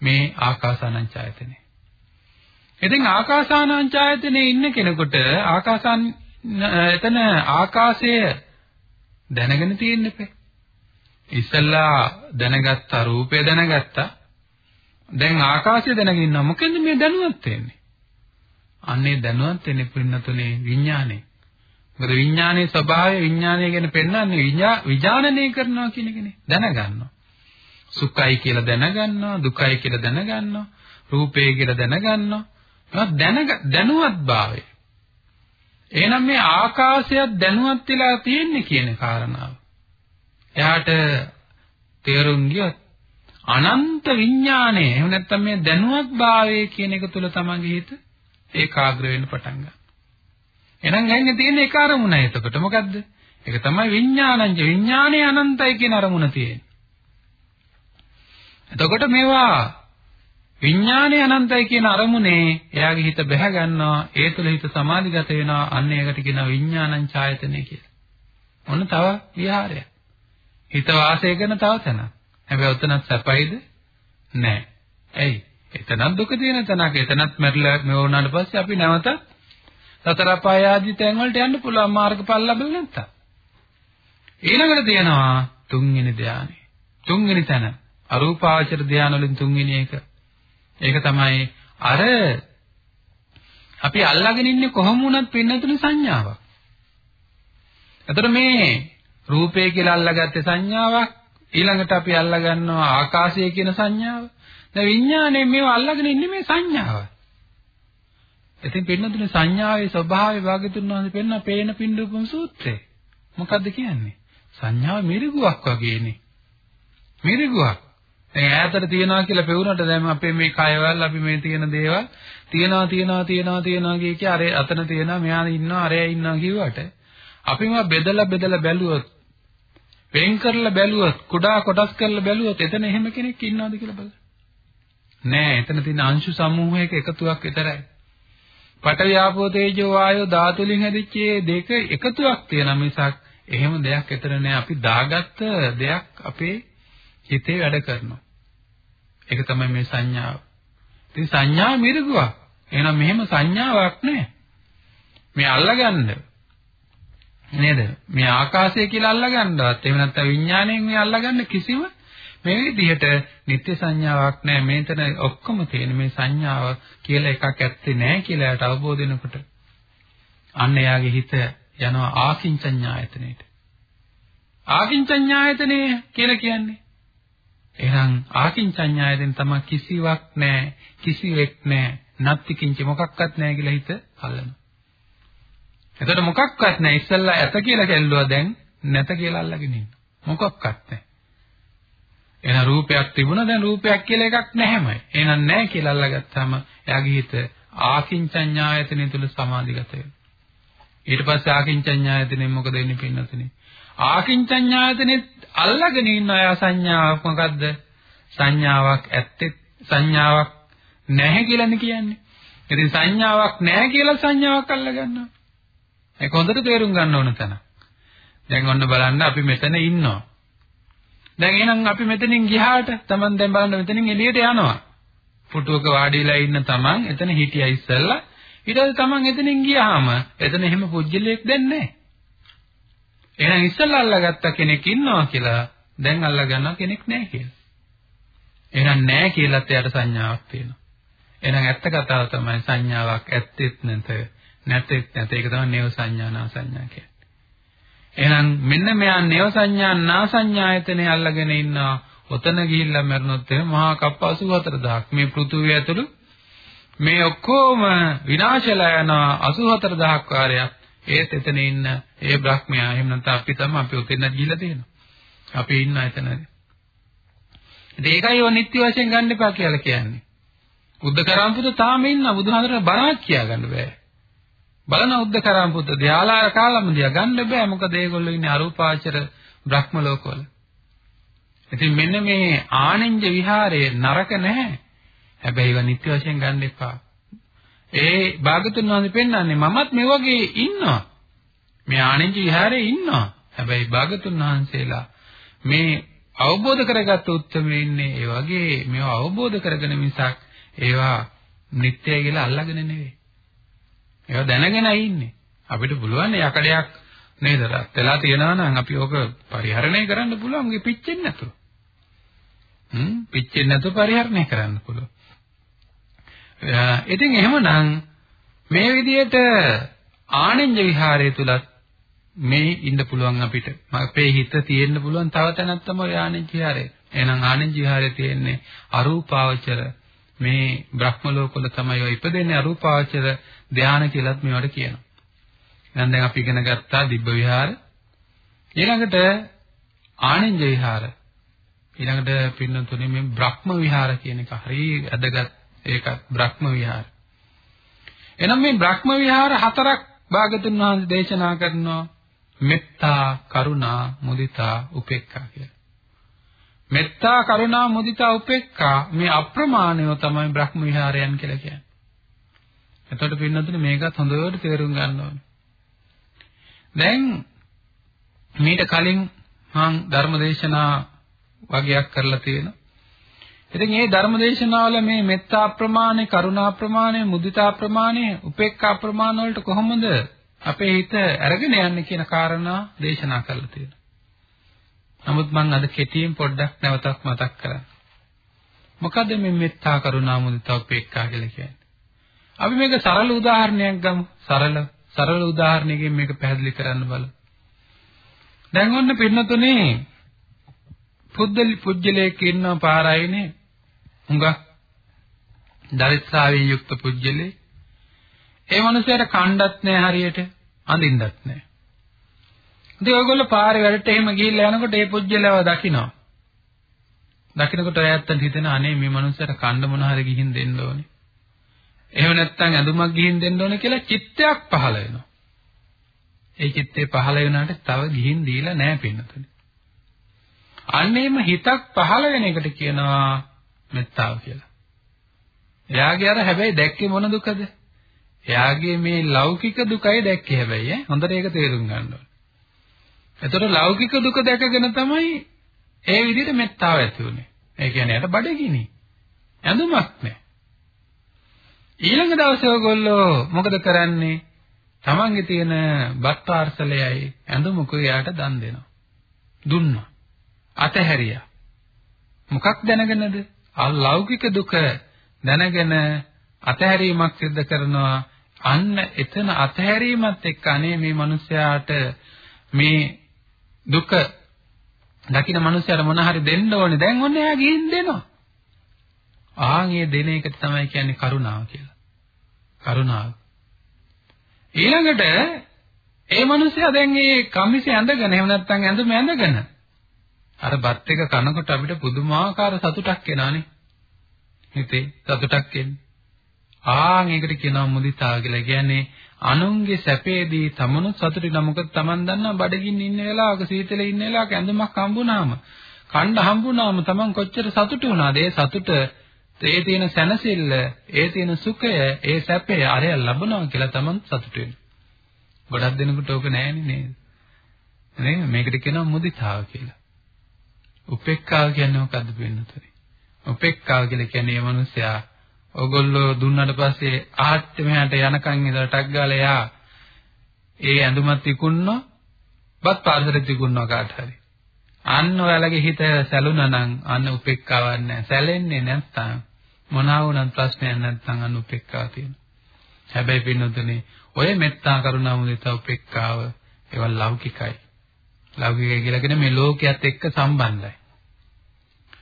A: මේ ආකාසානංචායතනෙ. ඉතින් ආකාසානංචායතනේ ඉන්න කෙනෙකුට ආකාසාන එතන ආකාශය දැනගෙන තියෙන්න එපේ. ඉස්සල්ලා දැනගත්තා රූපය දැනගත්තා. දැන් ආකාශය දැනගෙන ඉන්නවා. මොකෙන්ද මේ දැනුවත් වෙන්නේ? අන්නේ දැනුවත් වෙන්නේ පින්නතුනේ විඥානේ. මොකද විඥානයේ ස්වභාවය විඥානය ගැන පෙන්වන්නේ විඥානනය කරනවා කියන එකනේ. දැනගන්නවා. සුඛයි කියලා දැනගන්නවා, දුකයි කියලා දැනගන්නවා, රූපේ කියලා දැනගන්නවා. ඒවා දැන දැනුවත් භාවය. එහෙනම් මේ ආකාශයත් දැනුවත් වෙලා තියෙන්නේ කියන කාරණාව. එයාට තේරුම් ගියොත් අනන්ත විඥානය එහෙම නැත්නම් මේ දැනුවත් භාවය කියන එක තුල තමන්ගේ හිත ඒකාග්‍ර වෙන්න පටන් ගන්නවා. එහෙනම් ඇන්නේ තියෙන එක අරමුණයි එතකොට මොකද්ද? ඒක තමයි විඥානංජ විඥානයේ අනන්තයි කියන අරමුණ තියෙන්නේ. එතකොට මේවා විඥානයේ අනන්තයි කියන අරමුණේ එයාගේ හිත බැහැ ගන්නවා ඒ තුළ හිත සමාධිගත වෙනවා අන්න ඒකට කියනවා විඥානං ඡායතනෙ කියලා. ඔන්න තව විහාරයක්. හිත වාසය කරන තව තැනක්. හැබැයි උතනත් සැපයිද? නෑ. ඇයි? එතනත් දුක තියෙන තැනක්. එතනත් මැරිලා මේ වුණාට පස්සේ අපි නැවත සතර අපාය ආදී තැන් වලට යන්න පුළුවන් මාර්ගඵල ලැබෙන්නේ නැත්තම්. ඊළඟට තියෙනවා තුන්වෙනි ධානය. තුන්වෙනි තැන අරූපාවචර ධාන වලින් තුන්වෙනි එක. ඒක තමයි අර අපි අල්ලාගෙන ඉන්නේ කොහොම වුණත් පින්නතුනේ සංඥාවක්. එතකොට මේ රූපය කියලා අල්ලාගත්තේ සංඥාවක් ඊළඟට අපි අල්ලාගන්නවා ආකාශය කියන සංඥාව. දැන් විඥාණයෙන් මේව අල්ලාගෙන ඉන්නේ මේ සංඥාව. ඉතින් පින්නතුනේ සංඥාවේ ස්වභාවය භාග්‍යතුන් වහන්සේ පෙන්න පේන පින්දුපම සූත්‍රය. මොකද්ද කියන්නේ? සංඥාව මිරිගුවක් වගේනේ මිරිගුවක්. දැන් ඈතට තියනවා කියලා පෙවුනට දැන් අපේ මේ කයවල අපි මේ තියෙන දේවල් තියනවා තියනවා තියනවා තියනවා කිය කිය අර අතන තියනවා මෙයා ඉන්නවා අරයා ඉන්නවා කිව්වට අපි මේවා බෙදලා බෙදලා බැලුවොත් වෙන් කරලා බැලුවොත් කුඩා කොටස් කරලා බැලුවොත් එතන එහෙම කෙනෙක් ඉන්නවද කියලා බලන්න. නෑ එතන තියෙන අංශු සමූහයක එකතුවක් විතරයි. පඨවි ආපෝ තේජෝ වායෝ ධාතු වලින් හැදිච්ච දෙක එකතුවක් තියෙන මිසක් එහෙම දෙයක් එතන නෑ. අපි දාගත්ත දෙයක් අපේ හිතේ වැඩ කරනවා. ඒක තමයි මේ සංඥාව. ඉතින් සංඥා මිරිගුවක්. එහෙනම් මෙහෙම සංඥාවක් නෑ. මේ අල්ලගන්න නේද? මේ ආකාශය කියලා අල්ලගන්නවත් එහෙම නැත්නම් විඥාණයෙන් මේ අල්ලගන්න කිසිම මේ විදිහට නිත්‍ය සංඥාවක් නැහැ. මේතන ඔක්කොම තියෙන මේ සංඥාව කියලා එකක් ඇත්තේ නැහැ කියලා යට අවබෝධ වෙනකොට අන්න එයාගේ හිත යනවා ආකින්චඤ්ඤායතනෙට. ආකින්චඤ්ඤායතනෙ කියලා කියන්නේ එහෙනම් ආකින්චඤ්ඤායතෙන් තමයි කිසිවක් නැහැ, කිසිවෙක් නැහැ, නත්ති කිංච මොකක්වත් නැහැ කියලා හිත අල්ලනවා. එතකොට මොකක්වත් නැහැ. ඉස්සල්ලා ඇත කියලා කැල්ලුවා දැන් නැත කියලා අල්ලගෙන ඉන්නවා. මොකක්වත් නැහැ. එහෙනම් රූපයක් තිබුණා දැන් රූපයක් කියලා එකක් නැහැමයි. එහෙනම් නැහැ කියලා අල්ලගත්තාම එයාගේ හිත ආකින්චඤ්ඤායතනෙ තුල සමාධිගත වෙනවා. ඊට පස්සේ ආකින්චඤ්ඤායතනෙ මොකද වෙන්නේ පින්නතනේ? ආකින්චඤ්ඤායතනෙ අල්ලගෙන ඉන්න අය සංඥාවක් මොකද්ද? සංඥාවක් ඇත්තේ සංඥාවක් නැහැ කියලානේ කියන්නේ. ඉතින් සංඥාවක් නැහැ කියලා සංඥාවක් අල්ලගන්නවා. ඒක හොඳට තේරුම් ගන්න ඕන තැන. දැන් ඔන්න බලන්න අපි මෙතන ඉන්නවා. දැන් එහෙනම් අපි මෙතනින් ගියාට Taman දැන් බලන්න මෙතනින් එළියට යනවා. පුටුවක වාඩිලා ඉන්න Taman එතන හිටියා ඉස්සෙල්ලා. ඊට පස්සේ Taman එතනින් ගියාම එතන එහෙම පුජ්‍යලයක් දැන් නැහැ. එහෙනම් ඉස්සෙල්ලා අල්ලගත්ත කෙනෙක් ඉන්නවා කියලා දැන් අල්ලගන්න කෙනෙක් නැහැ කියලා. එහෙනම් නැහැ කියලාත් එයාට සංඥාවක් තියෙනවා. එහෙනම් ඇත්ත කතාව තමයි සංඥාවක් ඇත්තෙත් නැත නැතෙත් නැත. ඒක තමයි නේව සංඥා නා සංඥා කියන්නේ. එහෙනම් මෙන්න මෙයා නේව සංඥා නා සංඥායතනේ අල්ලගෙන ඉන්නවා. ඔතන ගිහිල්ලා මරනොත් එහෙනම් මහා කප්ප 84000ක් මේ පෘථුවිය ඇතුළු මේ ඔක්කොම විනාශලා යනවා 84000ක් වාරයක්. ඒත් එතන ඉන්න ඒ බ්‍රහ්මයා එහෙම නැත්නම් අපි තමයි අපි උතෙන්ද ගිහිල්ලා තියෙනවා. අපි ඉන්න එතනදී. ඒකයි ඔය නිත්‍ය වශයෙන් ගන්න එපා කියලා කියන්නේ. උද්දකරාම්පුත තාම ඉන්න බුදුහාමර බණක් කියා ගන්න බෑ. බලන උද්දකරාම්පුත ධාලාර කාලම දිහා ගන්න බෑ මොකද ඒගොල්ලෝ ඉන්නේ අරූපාචර බ්‍රහ්ම ලෝකවල. ඉතින් මෙන්න මේ ආනෙන්ජ විහාරයේ නරක නැහැ. හැබැයි ඒවා නිත්‍ය වශයෙන් ගන්න එපා. ඒ භාගතුන් වහන්සේ පෙන්වන්නේ මමත් මේ වගේ ඉන්නවා. මේ ආනෙන්ජ විහාරයේ ඉන්නවා. හැබැයි භාගතුන් වහන්සේලා මේ අවබෝධ කරගත්ත උත්තරමේ ඉන්නේ ඒ වගේ මේවා අවබෝධ කරගෙන මිසක් ඒවා නිත්‍යයි කියලා අල්ලගෙන නෙවෙයි. ඒවා දැනගෙනයි ඉන්නේ. අපිට පුළුවන් යකඩයක් නේද රත් වෙලා තියනවා නම් අපි ඕක පරිහරණය කරන්න පුළුවන් ඒ පිච්චෙන්නේ නැතුව. හ්ම් පිච්චෙන්නේ නැතුව පරිහරණය කරන්න පුළුවන්. ඉතින් එහෙමනම් මේ විදිහට ආනෙන්ජ විහාරය තුලත් මේ ඉන්න පුළුවන් අපිට. අපේ හිත තියෙන්න පුළුවන් තව තැනක් තමයි ආනෙන්ජ විහාරය. එහෙනම් ආනෙන්ජ විහාරය තියෙන්නේ අරූපාවචර මේ බ්‍රහ්ම ලෝකවල තමයි ඔය ඉපදෙන්නේ අරූපාවචර ධානය කියලාත් මේවට කියනවා. එහෙනම් දැන් අපි ඉගෙන ගත්තා දිබ්බ විහාර. ඊළඟට ආනෙන්ජ විහාර. ඊළඟට පින්නතුනේ මේ බ්‍රහ්ම විහාර කියන එක හරි වැදගත් ඒක බ්‍රහ්ම විහාර. එහෙනම් මේ බ්‍රහ්ම විහාර හතරක් භාගතුන් වහන්සේ දේශනා කරනවා මෙත්තා, කරුණා, මුදිතා, උපේක්ඛා කියලා. මෙත්තා, කරුණා, මුදිතා, උපේක්ඛා මේ අප්‍රමාණයව තමයි බ්‍රහ්ම විහාරයන් කියලා කියන්නේ. එතකොට පින්නතුනේ මේකත් හොඳට තේරුම් ගන්න ඕනේ. දැන් මීට කලින් මම ධර්මදේශනා වගේක් කරලා තියෙනවා. ඉතින් මේ ධර්මදේශනාවල මේ මෙත්තා ප්‍රමාණය, කරුණා ප්‍රමාණය, මුදිතා ප්‍රමාණය, උපේක්ඛා ප්‍රමාණ වලට කොහොමද අපේ හිත අරගෙන යන්නේ කියන කාරණා දේශනා කරලා තියෙනවා. නමුත් මම අද කෙටියෙන් පොඩ්ඩක් නැවතත් මතක් කරන්න. මොකද මේ මෙත්තා කරුණා මුදිතා උපේක්ඛා කියලා කියන්නේ? අපි මේක සරල උදාහරණයක් ගමු. සරල සරල උදාහරණයකින් මේක පැහැදිලි කරන්න බලමු. දැන් ඔන්න පින්නතුනේ පුද්දලි පුජ්‍යලයක ඉන්න පාරායිනේ හුඟක් දරිත්‍රාවෙන් යුක්ත පුජ්‍යලේ ඒ මනුස්සයාට කණ්ඩත් නැහැ හරියට අඳින්නත් නැහැ. ඉතින් ඔයගොල්ලෝ පාරේ වැඩට එහෙම ගිහිල්ලා යනකොට ඒ පුජ්‍යලව දකිනවා. දකින්නකොට ඔයයන්ට හිතෙන අනේ මේ මනුස්සයාට කණ්ඩ මොන හරි ගිහින් දෙන්න ඕනේ. එහෙම නැත්නම් ඇඳුමක් ගිහින් දෙන්න ඕනේ කියලා චිත්තයක් පහළ වෙනවා. ඒ චිත්තේ පහළ වෙනාට තව ගිහින් දීලා නැහැ පින්නතුනේ. අන්නේම හිතක් පහළ වෙන එකට කියනවා මෙත්තාව කියලා. එයාගේ අර හැබැයි දැක්කේ මොන දුකද? එයාගේ මේ ලෞකික දුකයි දැක්කේ හැබැයි ඈ හොඳට ඒක තේරුම් ගන්න ඕනේ. එතකොට ලෞකික දුක දැකගෙන තමයි ඒ විදිහට මෙත්තාව ඇති උනේ. ඒ කියන්නේ යට බඩගිනි. ඇඳුමක් නැහැ. ඊළඟ දවසේ ඔයගොල්ලෝ මොකද කරන්නේ? තමන්ගේ තියෙන බත් පාර්සලයයි ඇඳුමකුයි යාට දන් දෙනවා. දුන්නා. අතහැරියා. මොකක් දැනගෙනද? අලෞකික දුක දැනගෙන අතහැරීමක් සිද්ධ කරනවා අන්න එතන අතහැරීමත් එක්ක අනේ මේ මිනිස්යාට මේ දුක දකින්න මිනිස්යාට මොන හරි දෙන්න ඕනේ. දැන් ඔන්න එයා ගිහින් දෙනවා. ආන් ඒ දෙන එක තමයි කියන්නේ කරුණාව කියලා. කරුණාව. ඊළඟට ඒ මිනිස්යා දැන් මේ කමිසෙ ඇඳගෙන එහෙම නැත්නම් ඇඳුම ඇඳගෙන අර බත් එක කනකොට අපිට පුදුමාකාර සතුටක් එනවානේ. හිතේ සතුටක් එන්නේ. ආන් ඒකට කියනවා මුදිතාව කියලා. කියන්නේ අනුන්ගේ සැපේදී තමනු සතුටින් මොකද Taman දන්නා බඩගින්න ඉන්න වෙලාවක සීතලේ ඉන්න වෙලාවක ඇඳුමක් හම්බුනාම කණ්ඩ හම්බුනාම Taman කොච්චර සතුටු වුණාද? ඒ සතුට ඒ තියෙන සැනසෙල්ල, ඒ තියෙන සුඛය, ඒ සැපය අරය ලැබනවා කියලා Taman සතුටු වෙනවා. ගොඩක් දෙනෙකුට ඕක නෑනේ නේද? නේද? මේකට කියනවා මුදිතාව කියලා. උපේක්ඛාව කියන්නේ මොකද්ද වෙන්නතරේ? උපේක්ඛාව කියලා කියන්නේ මේ මිනිසයා ඔගොල්ලෝ දුන්නාට පස්සේ ආහත් මෙහාට යනකන් ඉඳලා ටක් ගාලා යා ඒ ඇඳුමත් විකුණනවා බත් පාර්සලෙත් විකුණනවා කාට හරි. අන්න ඔයාලගේ හිත සැලුණා නම් අන්න උපේක්ඛාවක් නැහැ. සැලෙන්නේ නැත්තම් මොනවා වුණත් ප්‍රශ්නයක් නැත්තම් අන්න උපේක්ඛාව තියෙනවා. හැබැයි පින්නොතනේ ඔය මෙත්තා කරුණා මුදිතා උපේක්ඛාව ඒවා ලෞකිකයි. ලෞකිකයි කියලා කියන්නේ මේ ලෝකයේත් එක්ක සම්බන්ධයි.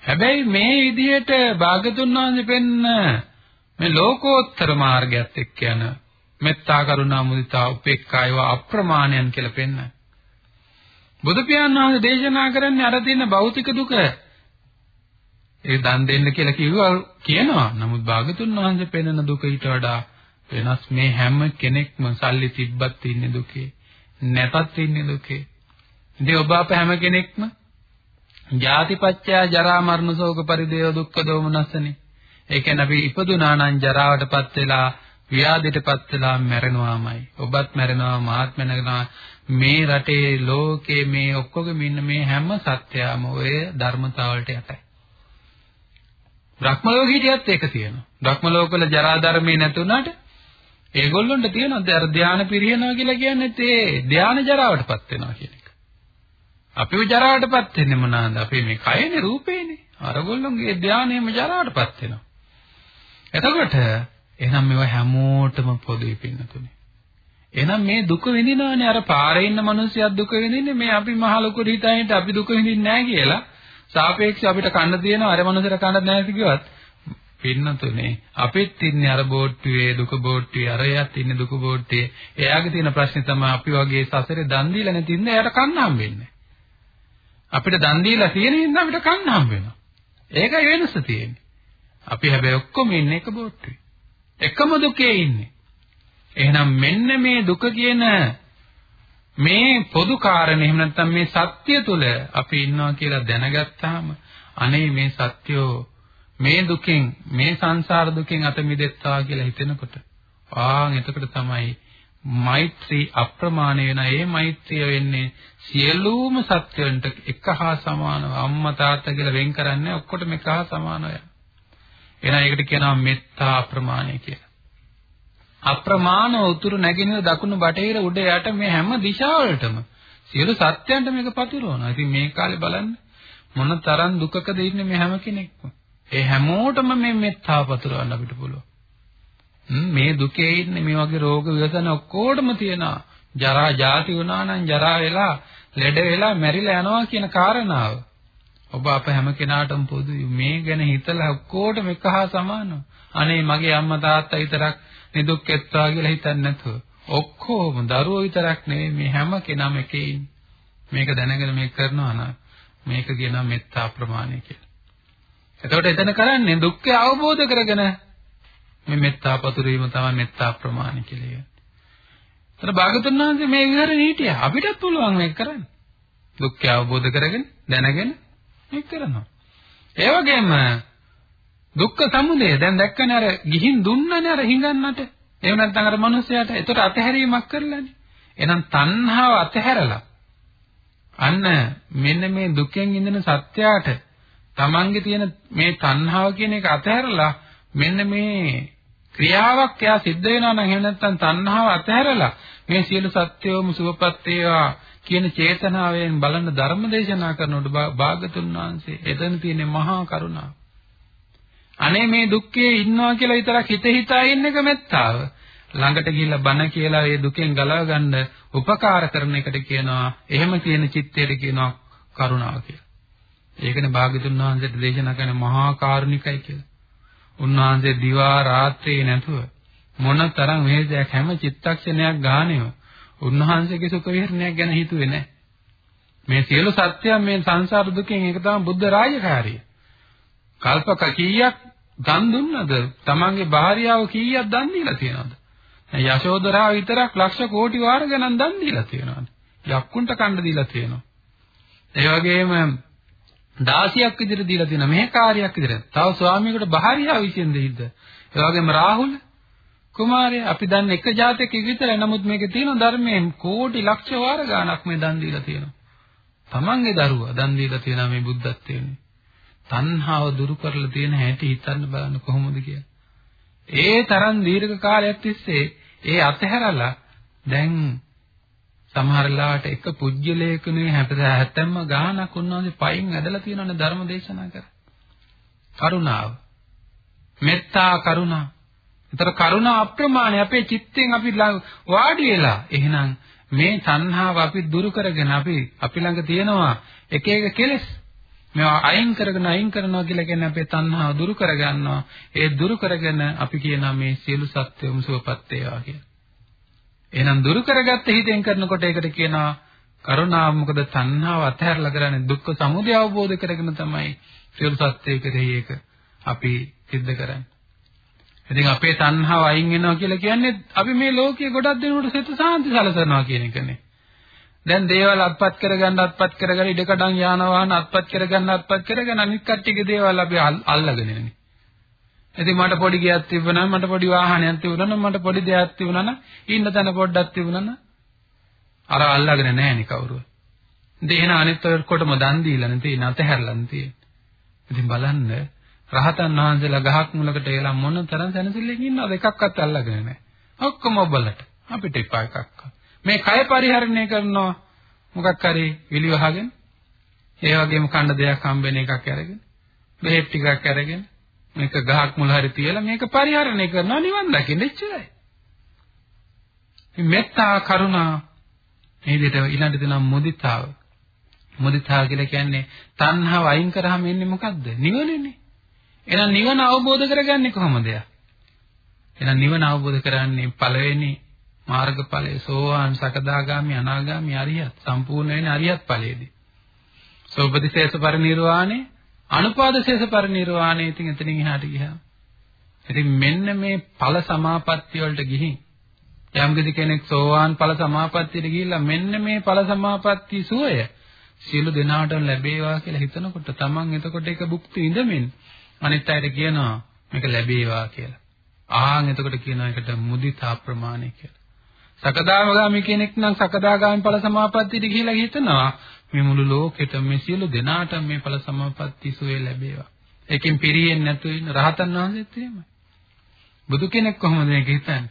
A: හැබැයි මේ විදිහට භාගතුන් වහන්සේ පෙන්න මේ ලෝකෝත්තර මාර්ගයත් එක්ක යන මෙත්තා කරුණා මුදිතා උපේක්ඛා ඒවා අප්‍රමාණයන් කියලා පෙන්නයි. බුදු පියාණන් වහන්සේ දේශනා කරන්නේ අර තියෙන භෞතික දුක ඒ දන් දෙන්න කියලා කිව්වා කියනවා. නමුත් භාගතුන් වහන්සේ පෙන්වන දුක ඊට වඩා වෙනස් මේ හැම කෙනෙක්ම සල්ලි තිබ්බත් ඉන්නේ දුකේ. නැතත් ඉන්නේ දුකේ. ඉතින් ඔබ අප හැම කෙනෙක්ම ජාතිපච්චය ජරා මරණ ශෝක පරිදේව දුක්ඛ දෝමනසනේ. ඒ කියන්නේ අපි ඉපදුනා නම් ජරාවටපත් වෙලා ව්‍යාධියටපත් වෙලා මැරෙනවාමයි. ඔබත් මැරෙනවා මාත් මැරෙනවා මේ රටේ ලෝකේ මේ ඔක්කොගෙම ඉන්න මේ හැම සත්‍යයම ඔය ධර්මතාවලට යටයි. බ්‍රහ්ම ලෝකෙහිටියත් ඒක තියෙනවා. බ්‍රහ්ම ලෝකවල ජරා ධර්මේ නැතුණාට ඒගොල්ලොන්ට තියෙනවා අර ධානය පිරිනවනවා කියලා කියන්නේ ඒ ධානය ජරාවටපත් වෙනවා කියන එක. අපිව ජරාවටපත් වෙන්නේ මොනවාද? අපි මේ කයනේ රූපේනේ. අරගොල්ලොන්ගේ ධානයම ජරාවටපත් වෙනවා. එතකොට එහෙනම් මේවා හැමෝටම පොදුයි පින්නතුනේ. එහෙනම් මේ දුක විඳිනවනේ අර පාරේ ඉන්න මිනිස්සුත් දුක විඳින්නේ මේ අපි මහ ලොකු හිතයින්ට අපි දුක විඳින්නේ නැහැ කියලා සාපේක්ෂව අපිට කන්න තියෙනවා අර මනුස්සර කන්න නැහැ කිව්වත් පින්නතුනේ අපිත් ඉන්නේ අර බෝට්ටුවේ දුක බෝට්ටුවේ අරයත් ඉන්නේ දුක බෝට්ටුවේ. එයාගේ තියෙන ප්‍රශ්නේ තමයි අපි වගේ සසරේ දන් දීලා නැති ඉන්නේ එයාට කන්න හම්බෙන්නේ අපිට දන් දීලා තියෙන හින්දා අපිට කන්න හම්බ වෙනවා. ඒකයි වෙනස තියෙන්නේ. අපි හැබැයි ඔක්කොම ඉන්නේ එක බෝට්ටුවේ. එකම දුකේ ඉන්නේ. එහෙනම් මෙන්න මේ දුක කියන මේ පොදු කාරණේ එහෙම නැත්නම් මේ සත්‍ය තුල අපි ඉන්නවා කියලා දැනගත්තාම අනේ මේ සත්‍යෝ මේ දුකෙන් මේ සංසාර දුකෙන් අත මිදෙත්තා කියලා හිතෙනකොට ආන් එතකොට තමයි මෛත්‍රී අප්‍රමාණ වෙන ඒ මෛත්‍රිය වෙන්නේ සියලුම සත්‍යයන්ට එක හා සමානව අම්මා තාත්තා කියලා වෙන් කරන්නේ ඔක්කොටම එක හා සමානව. එහෙනම් ඒකට කියනවා මෙත්තා අප්‍රමාණය කියලා. අප්‍රමාණව උතුරු නැගෙනහිර දකුණු බටහිර උඩ යට මේ හැම දිශාවලටම සියලු සත්‍යයන්ට මේක පතුරවනවා. ඉතින් මේ කාලේ බලන්න මොන තරම් දුකකද ඉන්නේ මේ හැම කෙනෙක්ම. ඒ හැමෝටම මේ මෙත්තාව පතුරවන්න අපිට පුළුවන්. මේ දුකේ ඉන්නේ මේ වගේ රෝග ව්‍යසන ඔක්කොටම තියෙනවා. ජරා ජාති වුණා නම් ජරා වෙලා ලෙඩ වෙලා මැරිලා යනවා කියන කාරණාව. ඔබ අප හැම කෙනාටම පොදුයි. මේ ගැන හිතලා ඔක්කොටම එක හා සමානව. අනේ මගේ අම්මා තාත්තා විතරක් නිදුක් වෙත්වා කියලා හිතන්නේ නැතුව ඔක්කොම දරුවෝ විතරක් නෙවෙයි මේ හැම කෙනාම එකේ මේක දැනගෙන මේක කරනවා නම් මේක කියනවා මෙත්තා ප්‍රමාණය කියලා. එතකොට එතන කරන්නේ දුක්ඛය අවබෝධ කරගෙන මේ මෙත්තා පතුරවීම තමයි මෙත්තා ප්‍රමාණය කියලා කියන්නේ. එතන භාගතුන් වහන්සේ මේ විහරණේ හිටියා. අපිටත් පුළුවන් මේක කරන්න. දුක්ඛය අවබෝධ කරගෙන දැනගෙන මේක කරනවා. ඒ වගේම දුක්ඛ සමුදය දැන් දැක්කනේ අර ගිහින් දුන්නනේ අර හිඟන්නට. එහෙම නැත්නම් අර මිනිස්සයාට ඒතර අතහැරීමක් කරලානේ. එහෙනම් තණ්හාව අතහැරලා අන්න මෙන්න මේ දුකෙන් ඉඳින සත්‍යයට තමන්ගේ තියෙන මේ තණ්හාව කියන එක අතහැරලා මෙන්න මේ ක්‍රියාවක් එයා සිද්ධ වෙනවා නම් එහෙම නැත්නම් තණ්හාව අතහැරලා මේ සියලු සත්‍යෝම සුවපත් වේවා කියන චේතනාවෙන් බලන ධර්ම දේශනා කරනකොට භාගතුන් වහන්සේ එතන තියෙන මහා කරුණාව අනේ මේ දුක්ඛේ ඉන්නවා කියලා විතරක් හිත හිතා ඉන්න එක මෙත්තාව. ළඟට ගිහිල්ලා බණ කියලා ඒ දුකෙන් ගලව ගන්න උපකාර කරන එකට කියනවා එහෙම කියන චිත්තයට කියනවා කරුණාව කියලා. ඒකනේ භාග්‍යතුන් වහන්සේට දේශනා කරන මහා කාරුණිකයි කියලා. උන්වහන්සේ දිවා රාත්‍රියේ නැතුව මොන තරම් වේදයක් හැම චිත්තක්ෂණයක් ගානේව උන්වහන්සේගේ සුඛ විහරණයක් ගැන හිතුවේ නැහැ. මේ සියලු සත්‍යයන් මේ සංසාර දුකෙන් ඒක තමයි බුද්ධ රාජකාරිය. කල්පක කීයක් දන් දුන්නද? තමන්ගේ භාර්යාව කීයක් දන් දීලා තියෙනවද? යශෝදරා විතරක් ලක්ෂ කෝටි වාර ගණන් දන් දීලා තියෙනවානේ. යක්කුන්ට කණ්ඩ දීලා තියෙනවා. ඒ වගේම 16ක් විදිහට දීලා තියෙනවා. මෙහෙ කාර්යයක් විදිහට. තව ස්වාමියෙකුට භාර්යාව විසින් දෙයිද? ඒ වගේම රාහුල කුමාරයා අපි දන්න එක જાතකෙක් විතරයි. නමුත් මේකේ තියෙන ධර්මයේ කෝටි ලක්ෂ වාර ගණක් මේ දන් දීලා තියෙනවා. තමන්ගේ දරුවා දන් දීලා තියෙනවා මේ බුද්ධත්වයේ. තණ්හාව දුරු කරලා තියෙන හැටි හිතන්න බලන්න කොහොමද කියලා. ඒ තරම් දීර්ඝ කාලයක් තිස්සේ ඒ අතහැරලා දැන් සමහර ලාට එක පුජ්‍යලේඛනේ 70ම ගානක් උන්වහන්සේ පයින් ඇදලා තියෙනවනේ ධර්ම දේශනා කර. කරුණාව. මෙත්තා කරුණා. ඒතර කරුණා අප්‍රමාණයි අපේ චිත්තෙන් අපි වාඩි වෙලා එහෙනම් මේ තණ්හාව අපි දුරු කරගෙන අපි අපි ළඟ තියෙනවා එක එක කෙලෙස් මේවා අයින් කරගෙන අයින් කරනවා කියලා කියන්නේ අපේ තණ්හාව දුරු කරගන්නවා. ඒ දුරු කරගෙන අපි කියනවා මේ සියලු සත්‍යවම සුවපත් වේවා කියලා. එහෙනම් දුරු කරගත්ත හිතෙන් කරනකොට ඒකට කියනවා කරුණාව මොකද තණ්හාව අතහැරලා කරන්නේ දුක්ඛ සමුදය අවබෝධ කරගෙන තමයි සියලු සත්‍ය කෙරෙහි ඒක අපි සිද්ධ කරන්නේ. ඉතින් අපේ තණ්හාව අයින් වෙනවා කියලා කියන්නේ අපි මේ ලෝකයේ ගොඩක් දෙනෙකුට සිත සාන්ති සලසනවා කියන එකනේ. දැන් දේවල් අත්පත් කරගන්න අත්පත් කරගෙන ඉඩකඩම් යාන වාහන අත්පත් කරගන්න අත්පත් කරගෙන අනිත් කට්ටියගේ දේවල් අපි අල්ලගෙන ඉන්නේ. ඉතින් මට පොඩි ගියක් තිබුණා මට පොඩි වාහනයක් තිබුණා මට පොඩි දෙයක් තිබුණා නම් ඉන්න තැන පොඩ්ඩක් තිබුණා නම් අර අල්ලගෙන නැහැ නේ කවුරුවත්. ඉතින් එහෙනම් අනිත් ඔක්කොටම දන් දීලානේ තියෙන අතහැරලානේ තියෙන්නේ. ඉතින් බලන්න රහතන් වහන්සේලා ගහක් මුලකට එලා මොන තරම් සැනසෙල්ලකින් ඉන්නවද එකක්වත් අල්ලගෙන නැහැ. ඔක්කොම ඔබලට අපිට එපා එකක්වත්. මේ කය පරිහරණය කරනවා මොකක් හරි විලිවහගෙන ඒ වගේම කන්න දෙයක් හම්බෙන එකක් අරගෙන බෙහෙත් ටිකක් අරගෙන මේක ගහක් මුල හරි තියලා මේක පරිහරණය කරනවා නිවන් දකින්න ඉච්චරයි. මේ මෙත්තා කරුණා මේ විදිහට ඊළඟට දෙනවා මුදිතාව. මුදිතාව කියලා කියන්නේ තණ්හාව අයින් කරාම එන්නේ මොකද්ද? නිවනනේ. එහෙනම් නිවන අවබෝධ කරගන්නේ කොහොමද? එහෙනම් නිවන අවබෝධ කරන්නේ පළවෙනි මාර්ගඵලයේ සෝවාන් සකදාගාමි අනාගාමි අරියත් සම්පූර්ණ වෙන අරියත් ඵලයේදී. සෝපදිශේෂ පරිනිර්වාණය අනුපාදශේෂ පරිනිර්වාණය ඉතින් එතනින් එහාට ගියා. ඉතින් මෙන්න මේ ඵල සමාපත්තිය වලට ගිහින් යම්කිසි කෙනෙක් සෝවාන් ඵල සමාපත්තියට ගිහිල්ලා මෙන්න මේ ඵල සමාපatti සුවය සියලු දෙනාටම ලැබේවා කියලා හිතනකොට තමන් එතකොට ඒක භුක්ති විඳමින් අනිත් අයට කියනවා මේක ලැබේවා කියලා. ආන් එතකොට කියනවා ඒකට මුදිතා ප්‍රමාණය කියලා. සකදාගාමි කෙනෙක් නම් සකදාගාමි ඵල සමාපත්තියට ගිහිලා හිතනවා මේ මුළු ලෝකෙට මේ සියලු දෙනාට මේ ඵල සමාපatti සුවේ ලැබේවා. ඒකෙන් පිරියෙන්නේ නැතුව ඉන්න රහතන් වහන්සේත් එහෙමයි. බුදු කෙනෙක් කොහොමද මේක හිතන්නේ?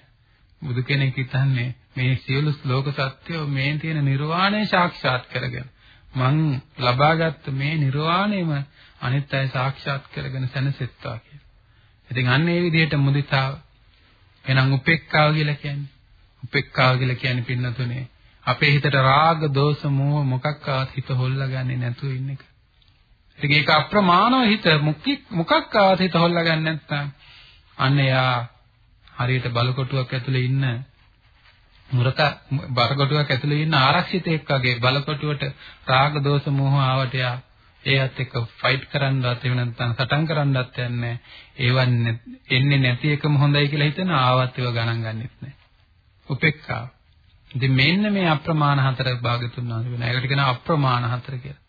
A: බුදු කෙනෙක් හිතන්නේ මේ සියලු ලෝක සත්‍යෝ මේ තියෙන නිර්වාණය සාක්ෂාත් කරගෙන මං ලබාගත් මේ නිර්වාණයම අනිත් අය සාක්ෂාත් කරගෙන සැනසෙත්වා කියලා. ඉතින් අන්න ඒ විදිහට මුදිතාව එනං උපේක්ඛාව කියලා කියන්නේ උපේක්ඛාව කියලා කියන්නේ පින්නතුනේ. අපේ හිතට රාග, දෝෂ, මෝහ මොකක්වත් හිත හොල්ලාගන්නේ නැතුව ඉන්න එක. ඉතින් ඒක අප්‍රමාණව හිත මොකක්වත් හිත හොල්ලාගන්නේ නැත්නම් අන්න එයා හරියට බලකොටුවක් ඇතුලේ ඉන්න මුරක බරකොටුවක් ඇතුලේ ඉන්න ආරක්ෂිතෙක් වගේ බලකොටුවට රාග, දෝෂ, මෝහ ආවට එයා ඒත් එක්ක ෆයිට් කරන්නවත් එහෙම නැත්නම් සටන් කරන්නවත් යන්නේ ඒවන් එන්නේ නැති එකම හොඳයි කියලා හිතන ආවත් ඒව ගණන් ගන්නෙත් නැහැ. උපේක්ඛාව. ඉතින් මෙන්න මේ අප්‍රමාණ හතර භාගතුන් වහන්සේ වෙන. ඒකට කියනවා අප්‍රමාණ හතර කියලා.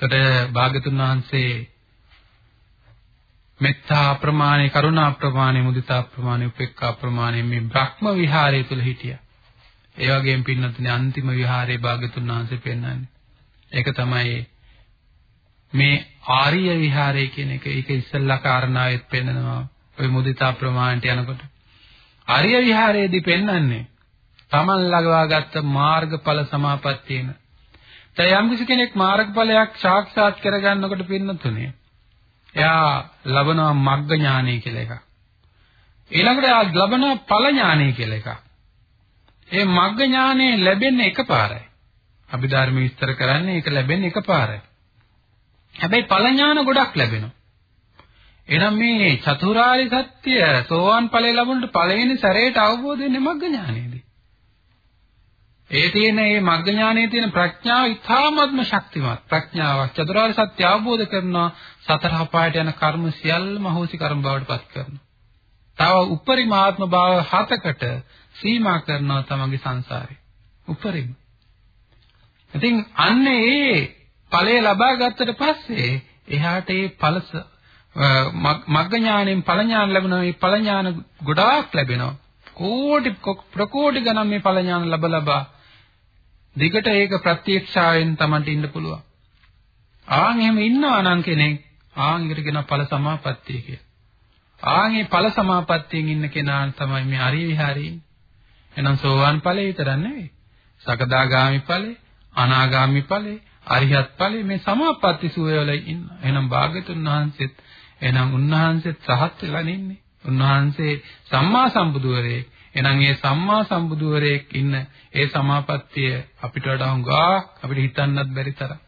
A: එතකොට භාගතුන් වහන්සේ මෙත්තා අප්‍රමාණේ කරුණා අප්‍රමාණේ මුදිතා අප්‍රමාණේ උපේක්ඛා අප්‍රමාණේ මේ බ්‍රහ්ම විහාරය තුල හිටියා. ඒ වගේම පින්නතුනේ අන්තිම විහාරයේ භාගතුන් වහන්සේ පෙන්වන්නේ. ඒක තමයි මේ ආර්ය විහාරය කියන එක. ඒක ඉස්සල්ලා කාරණාවෙත් පෙන්නනවා. ওই මුදිතා ප්‍රමාණයට යනකොට. ආර්ය විහාරයේදී පෙන්වන්නේ තමන් ළඟවාගත්ත මාර්ගඵල සමාපත්තියන. දැන් යම් කෙනෙක් මාර්ගඵලයක් සාක්ෂාත් කරගන්නකොට පින්නතුනේ එයා ලබනවා මග්ග ඥානය කියලා එකක්. ඊළඟට එයා ලබනවා ඵල ඥානය කියලා එකක්. ඒ මග්ග ඥානය ලැබෙන්නේ එකපාරයි. අභිධර්ම විස්තර කරන්නේ ඒක ලැබෙන්නේ එකපාරයි. හැබැයි ඵල ඥාන ගොඩක් ලැබෙනවා. එහෙනම් මේ චතුරාර්ය සත්‍ය සෝවාන් ඵලය ලැබුණට පළවෙනි සැරේට අවබෝධ වෙන්නේ මග්ග ඥානෙදී. ඒ තියෙන මේ මග්ග ඥානයේ තියෙන ප්‍රඥාව ඉතාමත්ම ශක්තිමත් ප්‍රඥාවක්. චතුරාර්ය සත්‍ය අවබෝධ කරනවා සතර අපායට යන කර්ම සියල්ලම හොසි කර්ම බවට පත් කරනවා. තව උපරිමාත්ම භාව හතකට සීමා කරනවා තමන්ගේ සංසාරේ. උපරිම. ඉතින් අන්න ඒ ඵලය ලබා ගත්තට පස්සේ එහාට ඒ ඵලස මග්ග ඥාණයෙන් ඵල ඥාන ලැබෙනවා මේ ඵල ඥාන ගොඩාක් ලැබෙනවා කෝටි ප්‍රකෝටි ගණන් මේ ඵල ඥාන ලැබ ලබා දිගට ඒක ප්‍රත්‍යක්ෂාවෙන් Tamanට ඉන්න පුළුවන් ආන් එහෙම ඉන්නවා නම් කෙනෙක් ආන් එකට කියන ඵල සමාපත්තිය කිය. ආන් මේ ඵල සමාපත්තියෙන් ඉන්න කෙනා තමයි මේ අරිය විහාරයේ එහෙනම් සෝවාන් ඵලය විතරක් නෙවෙයි. සකදාගාමි ඵලය, අනාගාමි ඵලය, අරිහත් ඵලය මේ සමාපatti සුවයවල ඉන්න. එහෙනම් භාග්‍යතුන් වහන්සේත් එහෙනම් උන්වහන්සේත් සහත් වෙලා ඉන්නේ. උන්වහන්සේ සම්මා සම්බුදුවරේ. එහෙනම් මේ සම්මා සම්බුදුවරයෙක් ඉන්න ඒ සමාපත්තිය අපිට වඩා හුඟා අපිට හිතන්නත් බැරි තරම්.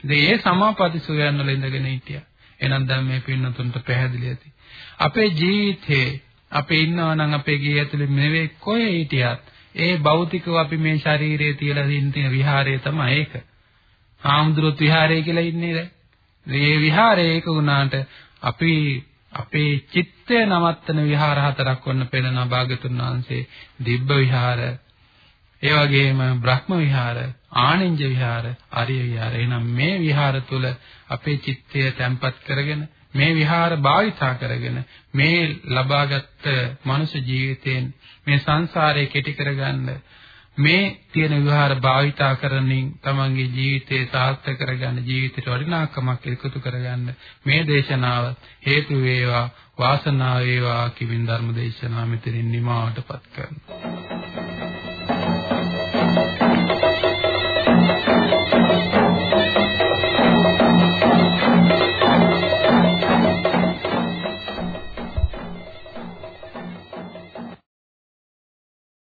A: ඉතින් ඒ සමාපatti සුවයන් වල ඉඳගෙන හිටියා. එහෙනම් දැන් මේ පින්නතුන්ට පැහැදිලි ඇති. අපේ ජීවිතේ අපි ඉන්නවා නම් අපේ ගේ ඇතුලේ නෙවෙයි කොහේ හිටියත් ඒ භෞතිකව අපි මේ ශරීරයේ තියලා ඉන්න විහාරය තමයි ඒක. ආම්දුරොත් විහාරය කියලා ඉන්නේ දැන්. මේ විහාරය ඒක වුණාට අපි අපේ චිත්තය නවත්තන විහාර හතරක් වන්න පෙළන භාගතුන් වහන්සේ දිබ්බ විහාර ඒ වගේම බ්‍රහ්ම විහාර ආනෙන්ජ විහාර ආර්ය විහාර. එනම් මේ විහාර තුල අපේ චිත්තය තැම්පත් කරගෙන මේ විහාර භාවිතා කරගෙන මේ ලබාගත් මනුෂ්‍ය ජීවිතයෙන් මේ සංසාරේ කෙටි කරගන්න මේ තියෙන විහාර භාවිතා කරමින් තමන්ගේ ජීවිතේ සාර්ථක කරගන්න ජීවිතේට වටිනාකමක් එකතු කරගන්න මේ දේශනාව හේතු වේවා වාසනාව වේවා කිවින් ධර්ම දේශනාව මෙතනින් නිමාවටපත් කරනවා